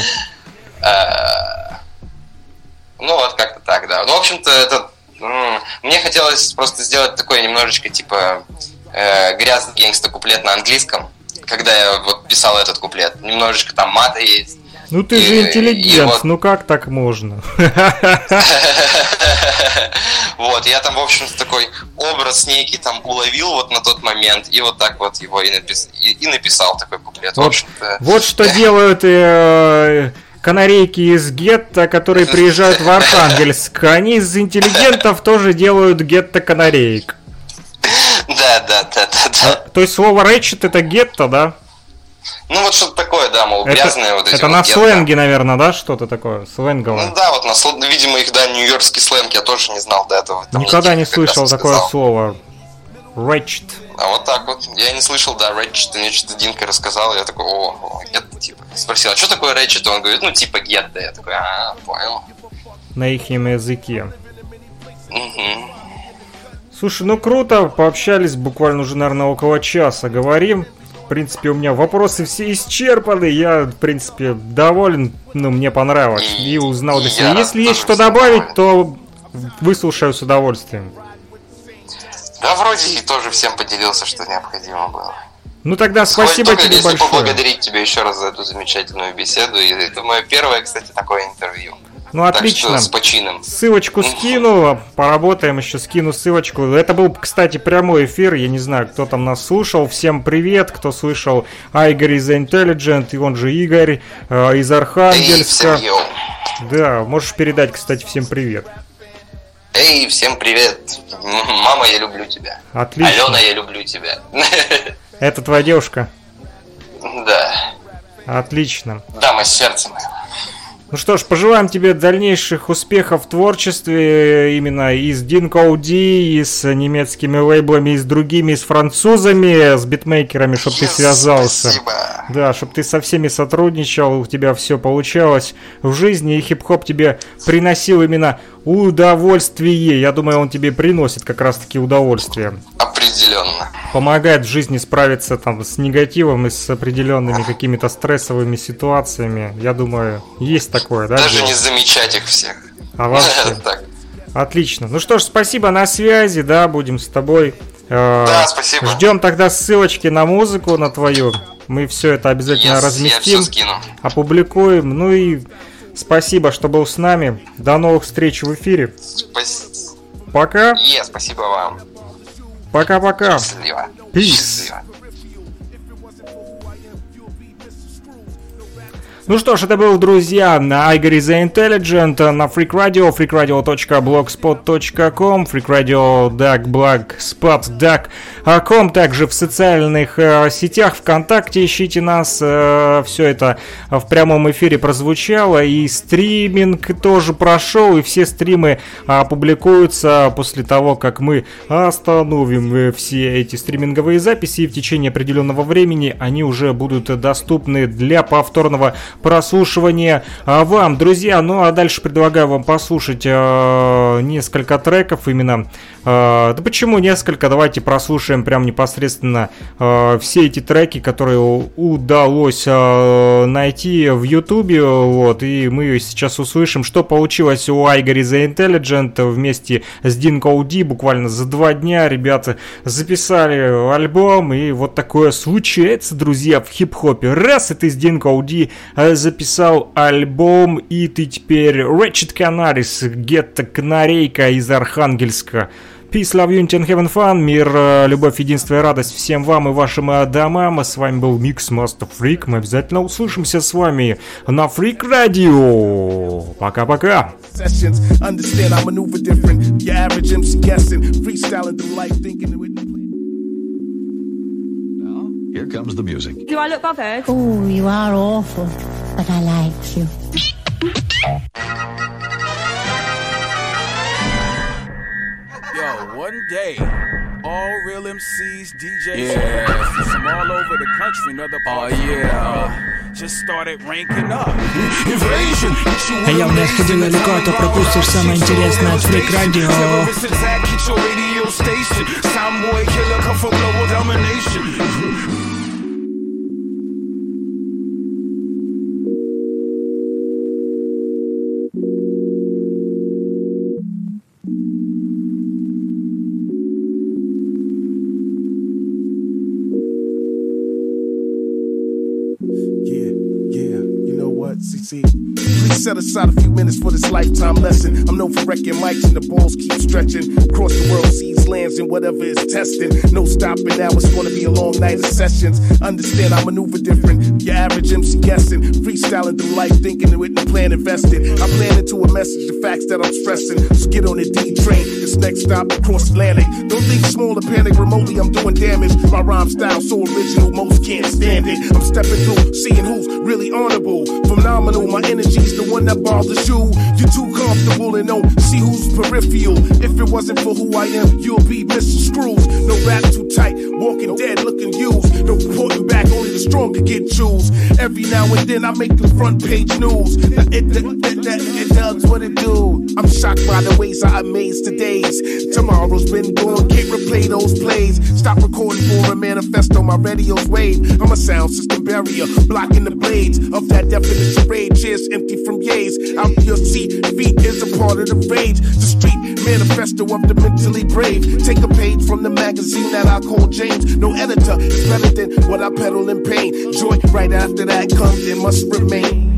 Speaker 2: Ну вот как-то так, да. Ну, в общем-то, это... Мне хотелось просто сделать такой немножечко, типа, э, грязный гангста-куплет на английском, когда я вот писал этот куплет. Немножечко там мата есть.
Speaker 3: Ну ты
Speaker 2: И-
Speaker 3: же
Speaker 2: и
Speaker 3: интеллигент,
Speaker 2: вот-
Speaker 3: ну как так можно?
Speaker 2: Вот, я там, в общем-то, такой образ некий там уловил вот на тот момент, и вот так вот его и, напис- и, и написал такой куплет.
Speaker 3: Вот, что делают э, канарейки из гетто, которые приезжают в Архангельск. Они из интеллигентов тоже делают гетто канареек.
Speaker 2: да, да, да, да, да.
Speaker 3: То есть слово рэчет это гетто, да?
Speaker 2: Ну вот что-то такое, да, мол,
Speaker 3: Это,
Speaker 2: грязные вот эти
Speaker 3: это
Speaker 2: вот
Speaker 3: на
Speaker 2: гетто.
Speaker 3: сленге, наверное, да, что-то такое, сленговое.
Speaker 2: Ну да, вот на видимо, их, да, нью-йоркский сленг я тоже не знал до этого. Там
Speaker 3: Никогда не слышал такое слово. Рэчет.
Speaker 2: А вот так вот. Я не слышал, да, Рэчет, мне что-то Динка рассказал, я такой, о, гетто, типа. Спросил, а что такое Рэчет? Он говорит, ну, типа гетто. Я такой, а, понял.
Speaker 3: на их языке.
Speaker 2: Мгм.
Speaker 3: Слушай, ну круто, пообщались буквально уже, наверное, около часа говорим. В принципе, у меня вопросы все исчерпаны, я, в принципе, доволен, ну, мне понравилось.
Speaker 2: И-
Speaker 3: И узнал для себя. Если есть что добавить, то выслушаю с удовольствием.
Speaker 2: Да, вроде и тоже всем поделился, что необходимо было.
Speaker 3: Ну тогда спасибо
Speaker 2: Только
Speaker 3: тебе большое.
Speaker 2: поблагодарить тебя еще раз за эту замечательную беседу. И это мое первое, кстати, такое интервью.
Speaker 3: Ну
Speaker 2: Так
Speaker 3: отлично.
Speaker 2: с почином.
Speaker 3: Ссылочку скину, поработаем еще, скину ссылочку. Это был, кстати, прямой эфир, я не знаю, кто там нас слушал. Всем привет, кто слышал Игорь из Intelligent, и он же Игорь э, из Архангельска. Да, можешь передать, кстати, всем привет.
Speaker 2: Эй, всем привет. Мама, я люблю тебя.
Speaker 3: Отлично.
Speaker 2: Алена, я люблю тебя.
Speaker 3: Это твоя девушка?
Speaker 2: Да.
Speaker 3: Отлично.
Speaker 2: Дама сердца моего.
Speaker 3: Ну что ж, пожелаем тебе дальнейших успехов в творчестве именно и с Dinko D, и с немецкими лейблами, и с другими, и с французами, с битмейкерами, чтобы yes, ты связался.
Speaker 2: Спасибо.
Speaker 3: Да, чтобы ты со всеми сотрудничал, у тебя все получалось в жизни, и хип-хоп тебе приносил именно удовольствие. Я думаю, он тебе приносит как раз-таки удовольствие.
Speaker 2: Определенно.
Speaker 3: Помогает в жизни справиться там с негативом и с определенными какими-то стрессовыми ситуациями. Я думаю, есть такое, да?
Speaker 2: Даже не замечать их всех.
Speaker 3: А вообще? так. Отлично. Ну что ж, спасибо на связи, да, будем с тобой.
Speaker 2: Э, да, спасибо.
Speaker 3: Ждем тогда ссылочки на музыку, на твою. Мы все это обязательно yes, разместим, опубликуем. Ну и спасибо, что был с нами. До новых встреч в эфире.
Speaker 2: Спасибо.
Speaker 3: Пока.
Speaker 2: Yes, спасибо вам.
Speaker 3: Пока-пока.
Speaker 2: Счастливо.
Speaker 3: Peace. Счастливо. Ну что ж, это был, друзья, на Игорь The Intelligent, на Freak Radio, freakradio.blogspot.com, Freak Radio, Duck, Blogspot, Duck.com, также в социальных э, сетях, ВКонтакте ищите нас, э, все это в прямом эфире прозвучало, и стриминг тоже прошел, и все стримы опубликуются после того, как мы остановим э, все эти стриминговые записи, и в течение определенного времени они уже будут доступны для повторного прослушивания а, вам, друзья. Ну а дальше предлагаю вам послушать э, несколько треков именно. Э, да почему несколько? Давайте прослушаем прям непосредственно э, все эти треки, которые удалось э, найти в Ютубе. Вот, и мы сейчас услышим, что получилось у Айгори The Intelligent вместе с Dinko D. Буквально за два дня ребята записали альбом. И вот такое случается, друзья, в хип-хопе. Раз это из Dinko D записал альбом, и ты теперь Ratchet Canaris, гетто канарейка из Архангельска. Peace, love, unity and heaven fun. Мир, э, любовь, единство и радость всем вам и вашим домам. С вами был Микс Master Freak. Мы обязательно услышимся с вами на Freak Radio. Пока-пока. Here comes the music. Do I look bothered? Oh, you are awful, but I like you. Yo, one day, all real MCs, DJs, yeah. from all over the country and other parts. Oh, yeah. Just started ranking up. Invasion. А я не сходил далеко, а то пропустишь самое интересное от Freak Radio. Soundboy killer come for global domination.
Speaker 1: Set aside a few minutes for this lifetime lesson. I'm known for wrecking mics and the balls keep stretching. Across the world, seas, lands, and whatever is testing. No stopping now, it's gonna be a long night of sessions. Understand I maneuver different. Your average MC guessing. Freestyling through life, thinking with the plan invested. I plan into a message, the facts that I'm stressing. So get on the D train. This next stop, across Atlantic. Don't think small or panic remotely, I'm doing damage. My rhyme style so original, most can't stand it. I'm stepping through, seeing who's really honorable. Phenomenal, my energy's the one that bothers you. You're too comfortable and don't see who's peripheral. If it wasn't for who I am, you'll be Mr. Screws. No rap too tight, walking dead, looking used. No reporting back, only the strong can get choose. Every now and then I make the front page news. It, it, it, it, it does what it do. I'm shocked by the ways I amaze today's. Tomorrow's been gone, can't replay those plays. Stop recording for a manifesto, my radio's wave. I'm a sound system barrier, blocking the blades of that definition rage. Chairs empty from yays. Out your seat, feet is a part of the rage. The street manifesto of the mentally brave. Take a page from the magazine that I call James. No editor is better than what I peddle in pain. Joy right after that comes, it must remain.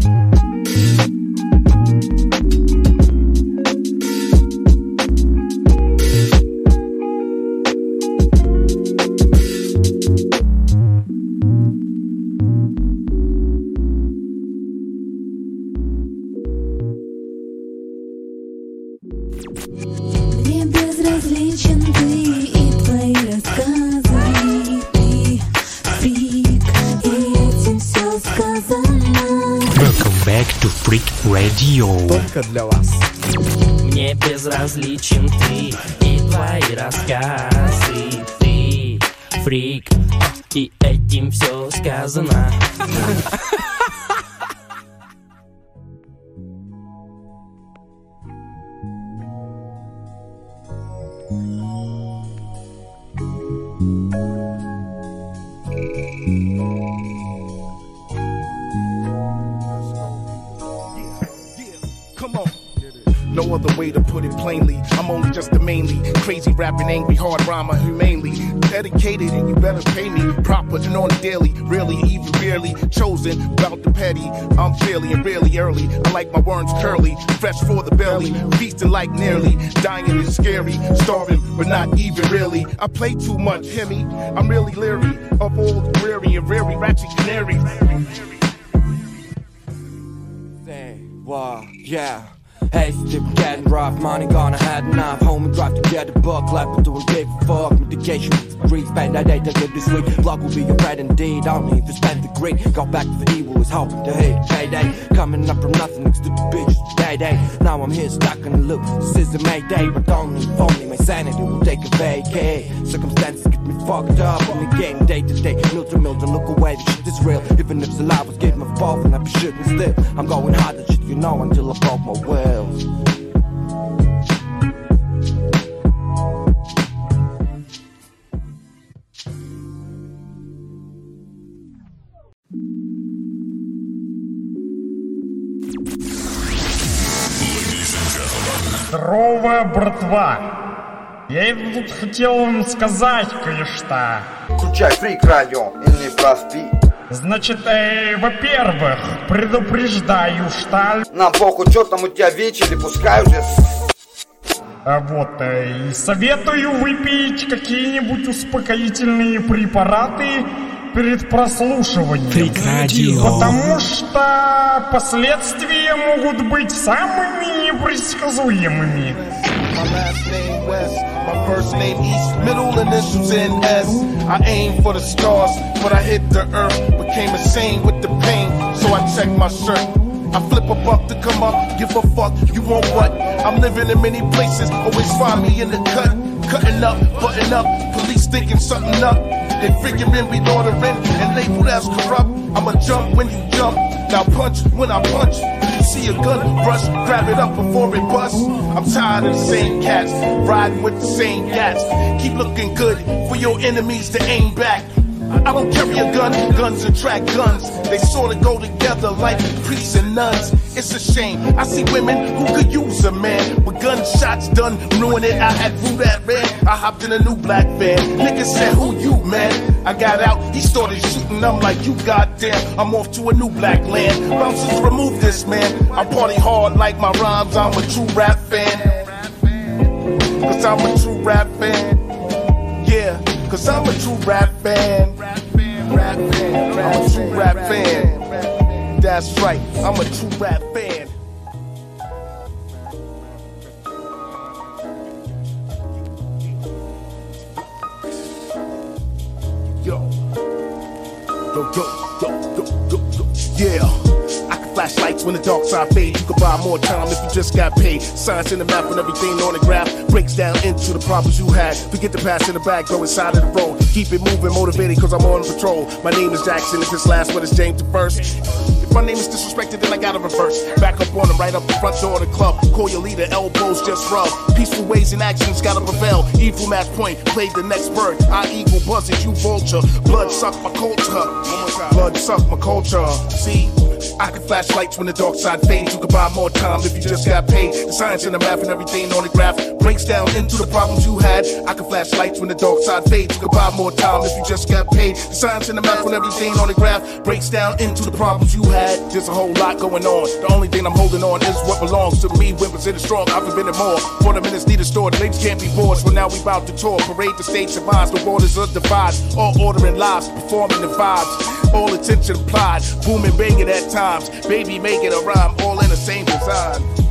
Speaker 4: Radio.
Speaker 1: Только для вас.
Speaker 5: Мне безразличен ты и твои рассказы Ты фрик, и этим все сказано
Speaker 1: Other way to put it plainly. I'm only just a mainly crazy rapping, angry, hard rhymer, humanely dedicated, and you better pay me proper and on the daily. Really, even barely chosen. About the petty, I'm fairly and really early. I like my worms curly, fresh for the belly, feasting like nearly. Dying is scary, starving, but not even really. I play too much, hear me? I'm really leery of old, dreary, and very ratchet canary.
Speaker 6: Wow, yeah. Hey, step, cat and rough, money gonna head Home Homie, drive together, buck, clap, but don't give a fuck. Medication, spend that day to get this week. Block will be your friend indeed, only if you spend the greed. Go back to the evil, is hoping to hit payday. Coming up from nothing, next to the bitches, payday. Now I'm here stuck in the loop, this is a mayday. But only if only my sanity will take a vacay. Circumstances get me fucked up in the game, day to day. Mill to mill, don't look away, the shit is real. Even if the life was getting my fault, and I be shooting still. I'm going hard, the shit you know, until I broke my will.
Speaker 7: Здорово, братва! Я тут хотел вам сказать кое-что.
Speaker 8: Включай фрик радио и не проспи.
Speaker 7: Значит, э, во-первых, предупреждаю, что...
Speaker 8: Нам похуй, что там у тебя вечер, пускай уже...
Speaker 7: А вот, э, и советую выпить какие-нибудь успокоительные препараты перед прослушиванием.
Speaker 4: Фрик радио.
Speaker 7: Потому что последствия могут быть самыми непредсказуемыми.
Speaker 1: My last name West, my first name East, middle initials in S. I aim for the stars, but I hit the earth. Became insane with the pain, so I check my shirt. I flip a buck to come up, give a fuck, you want what? I'm living in many places, always find me in the cut. Cutting up, button up, police thinking something up. They figuring we ordering and labeled as corrupt. I'ma jump when you jump, now punch when I punch. You see a gun rush, grab it up before it busts. I'm tired of the same cats, riding with the same gats. Keep looking good for your enemies to aim back. I don't carry a gun, guns attract guns. They sorta go together like priests and nuns. It's a shame. I see women who could use a man, but gunshots done ruin it. I had through that red. I hopped in a new black van. Nigga said, Who you, man? I got out, he started shooting. I'm like, You goddamn, I'm off to a new black land. Bouncers, remove this man. I party hard like my rhymes. I'm a true rap fan. Cause I'm a true rap fan. Cause I'm a true rap fan. Rap fan, rap fan, I'm a true rap fan. That's right, I'm a true rap fan. Yo, yo, yo, yo, yo, yo, yo, yeah. I can flash lights when the dark side fades. You can buy more time if you just got paid. Science in the map and everything on the graph breaks down into the problems you had. Forget the past in the back, go inside of the road. Keep it moving, motivated, cause I'm on patrol. My name is Jackson, if it's last, but it's James the first. If my name is disrespected, then I gotta reverse. Back up on them, right up the front door of the club. Call your leader, elbows just rub. Peaceful ways and actions gotta prevail. Evil match point, played the next bird. I eagle buzzes, you vulture. Blood suck my culture. Blood suck my culture. See? I can flash lights when the dark side fades. You can buy more time if you just got paid. The science and the math and everything on the graph breaks down into the problems you had. I can flash lights when the dark side fades. You can buy more time if you just got paid. The science and the math and everything on the graph breaks down into the problems you had. There's a whole lot going on. The only thing I'm holding on is what belongs to me. When was it strong? I've been in more. For the minutes need a store. The ladies can't be bored. So now we about to tour. Parade the stage survives. The waters are divided. All ordering lives, performing the vibes. All attention applied. Booming, banging at times. Baby making a rhyme. All in the same design.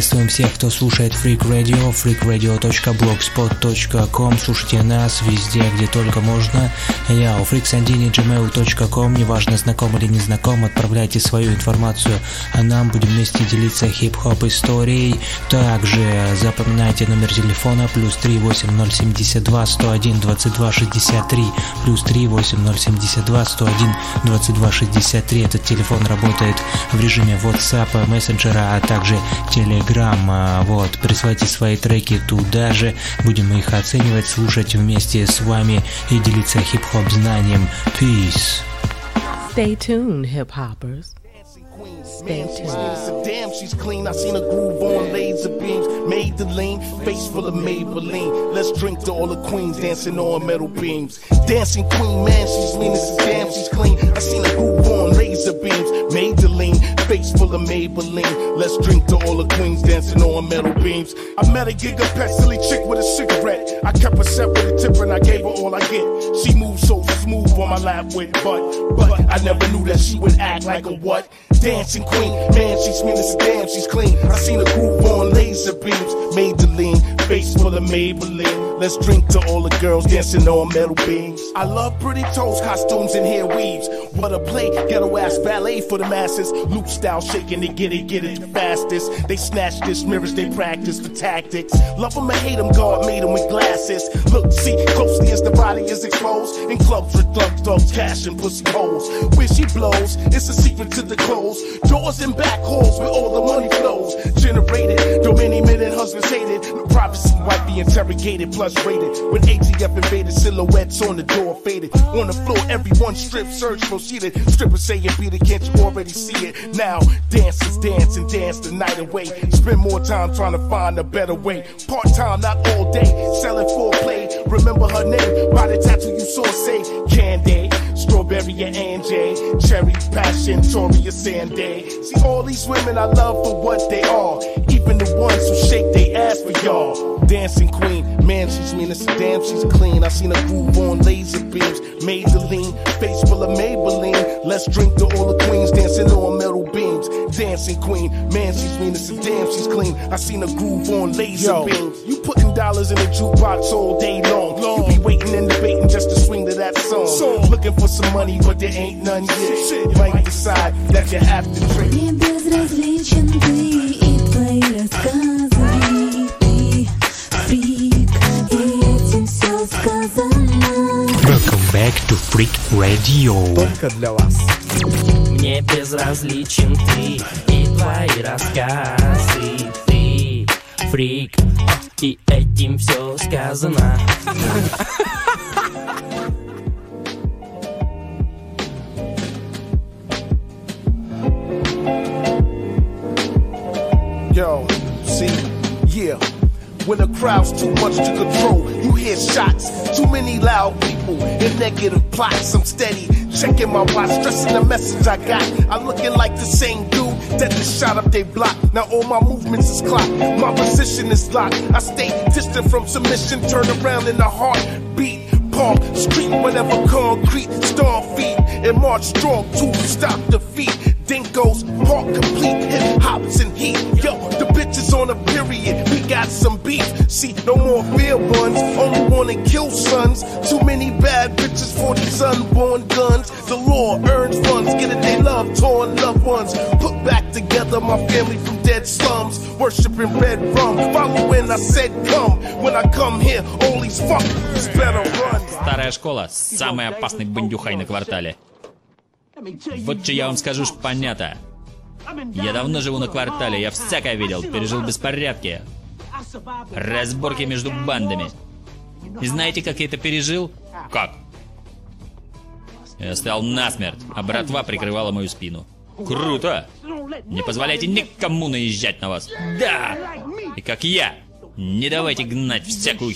Speaker 9: Приветствуем всех, кто слушает Freak Radio, freakradio.blogspot.com. Слушайте нас везде, где только можно. Йоу, freaksandini.gmail.com. Неважно, знаком или не знаком, отправляйте свою информацию, а нам будем вместе делиться хип-хоп историей. Также запоминайте номер телефона плюс 38072 101 22 63 плюс 38072 101 22 63. Этот телефон работает в режиме WhatsApp, мессенджера, а также Telegram. А, Вот, присылайте свои треки туда же, будем их оценивать, слушать вместе с вами и делиться хип-хоп знанием. Peace.
Speaker 4: Stay tuned, hip-hoppers.
Speaker 1: Man, she's a damn, she's clean. I seen her groove on laser beams. Made the lean, face full of Maybelline. Let's drink to all the queens dancing on metal beams. Dancing queen, man, she's mean as a damn, she's clean. I seen her groove on laser beams. Made the lean, face full of Maybelline. Let's drink to all the queens dancing on metal beams. I met a giga pet silly chick with a cigarette. I kept her set with a tipper and I gave her all I get. She moved so smooth on my lap with butt, but I never knew that she would act like a what? Dancing queen, man, she's mean as a damn, she's clean. I seen her groove on laser beams, made the lean, face full of Maybelline. Let's drink to all the girls dancing on metal beams. I love pretty toes, costumes, and hair weaves. What a play, ghetto ass ballet for the masses. Loop style shaking, they get it, get it the fastest. They snatch this mirrors, they practice for tactics. Love them or hate them, God made them with glasses. Look, see, closely as the body is exposed. In clubs with thugs, thugs, cash and pussy holes. Where she blows, it's a secret to the clothes. Doors and back halls where all the money flows. Generated, though many men and husbands hated. No privacy, wife be interrogated, plus rated. When ATF invaded, silhouettes on the door faded. On the floor, everyone stripped, search proceeded. Strippers beat it, can't you already see it? Now, dancers dance and dance the night away. Spend more time trying to find a better way. Part time, not all day, selling foreplay. Remember her name, by the tattoo you saw say, Candy. Strawberry and Anjay, Cherry, Passion, Toria, Sanday. See all these women I love for what they are. Even the ones who shake their ass for y'all. Dancing queen, man, she's mean as a damn, she's clean. I seen her groove on laser beams, made the lean, face full of Maybelline. Let's drink to all the queens dancing on metal beams. Dancing queen, man, she's mean as a damn, she's clean. I seen her groove on laser
Speaker 7: Yo.
Speaker 1: beams. You putting dollars in the jukebox all day long. You be waiting and debating just to swing to that song. Looking for some money, but there ain't none yet. You might decide that you have to drink.
Speaker 10: Мне безразличен ты и твои рассказы
Speaker 9: back to Freak Radio.
Speaker 6: Только для вас.
Speaker 5: Мне безразличен ты и твои рассказы Ты фрик, и этим все сказано
Speaker 1: Yo, see, yeah. When the crowd's too much to control, you hear shots. Too many loud people and negative plots. I'm steady, checking my watch, stressing the message I got. I'm looking like the same dude that just shot up they block. Now all my movements is clocked, my position is locked. I stay distant from submission, turn around in the heartbeat. Park, street, whatever concrete, star feet, and march strong to stop defeat. Dinkos, park complete, hip hops and heat. Yo, the bitches on a period We got some beef. See, no more fair ones, only wanna kill sons. Too many bad bitches for these unborn guns. The law earns funds, get it, they love torn loved ones. Put back together my family from dead slums. Worshiping red rum, follow when I said come. When I come here, all these fuckers better run.
Speaker 11: Старая школа – самый опасный бандюхай на квартале. Вот что я вам скажу, ж понятно. Я давно живу на квартале, я всякое видел, пережил беспорядки, разборки между бандами. И знаете, как я это пережил? Как? Я стоял насмерть, а братва прикрывала мою спину. Круто! Не позволяйте никому наезжать на вас. Да! И как я, не давайте гнать всякую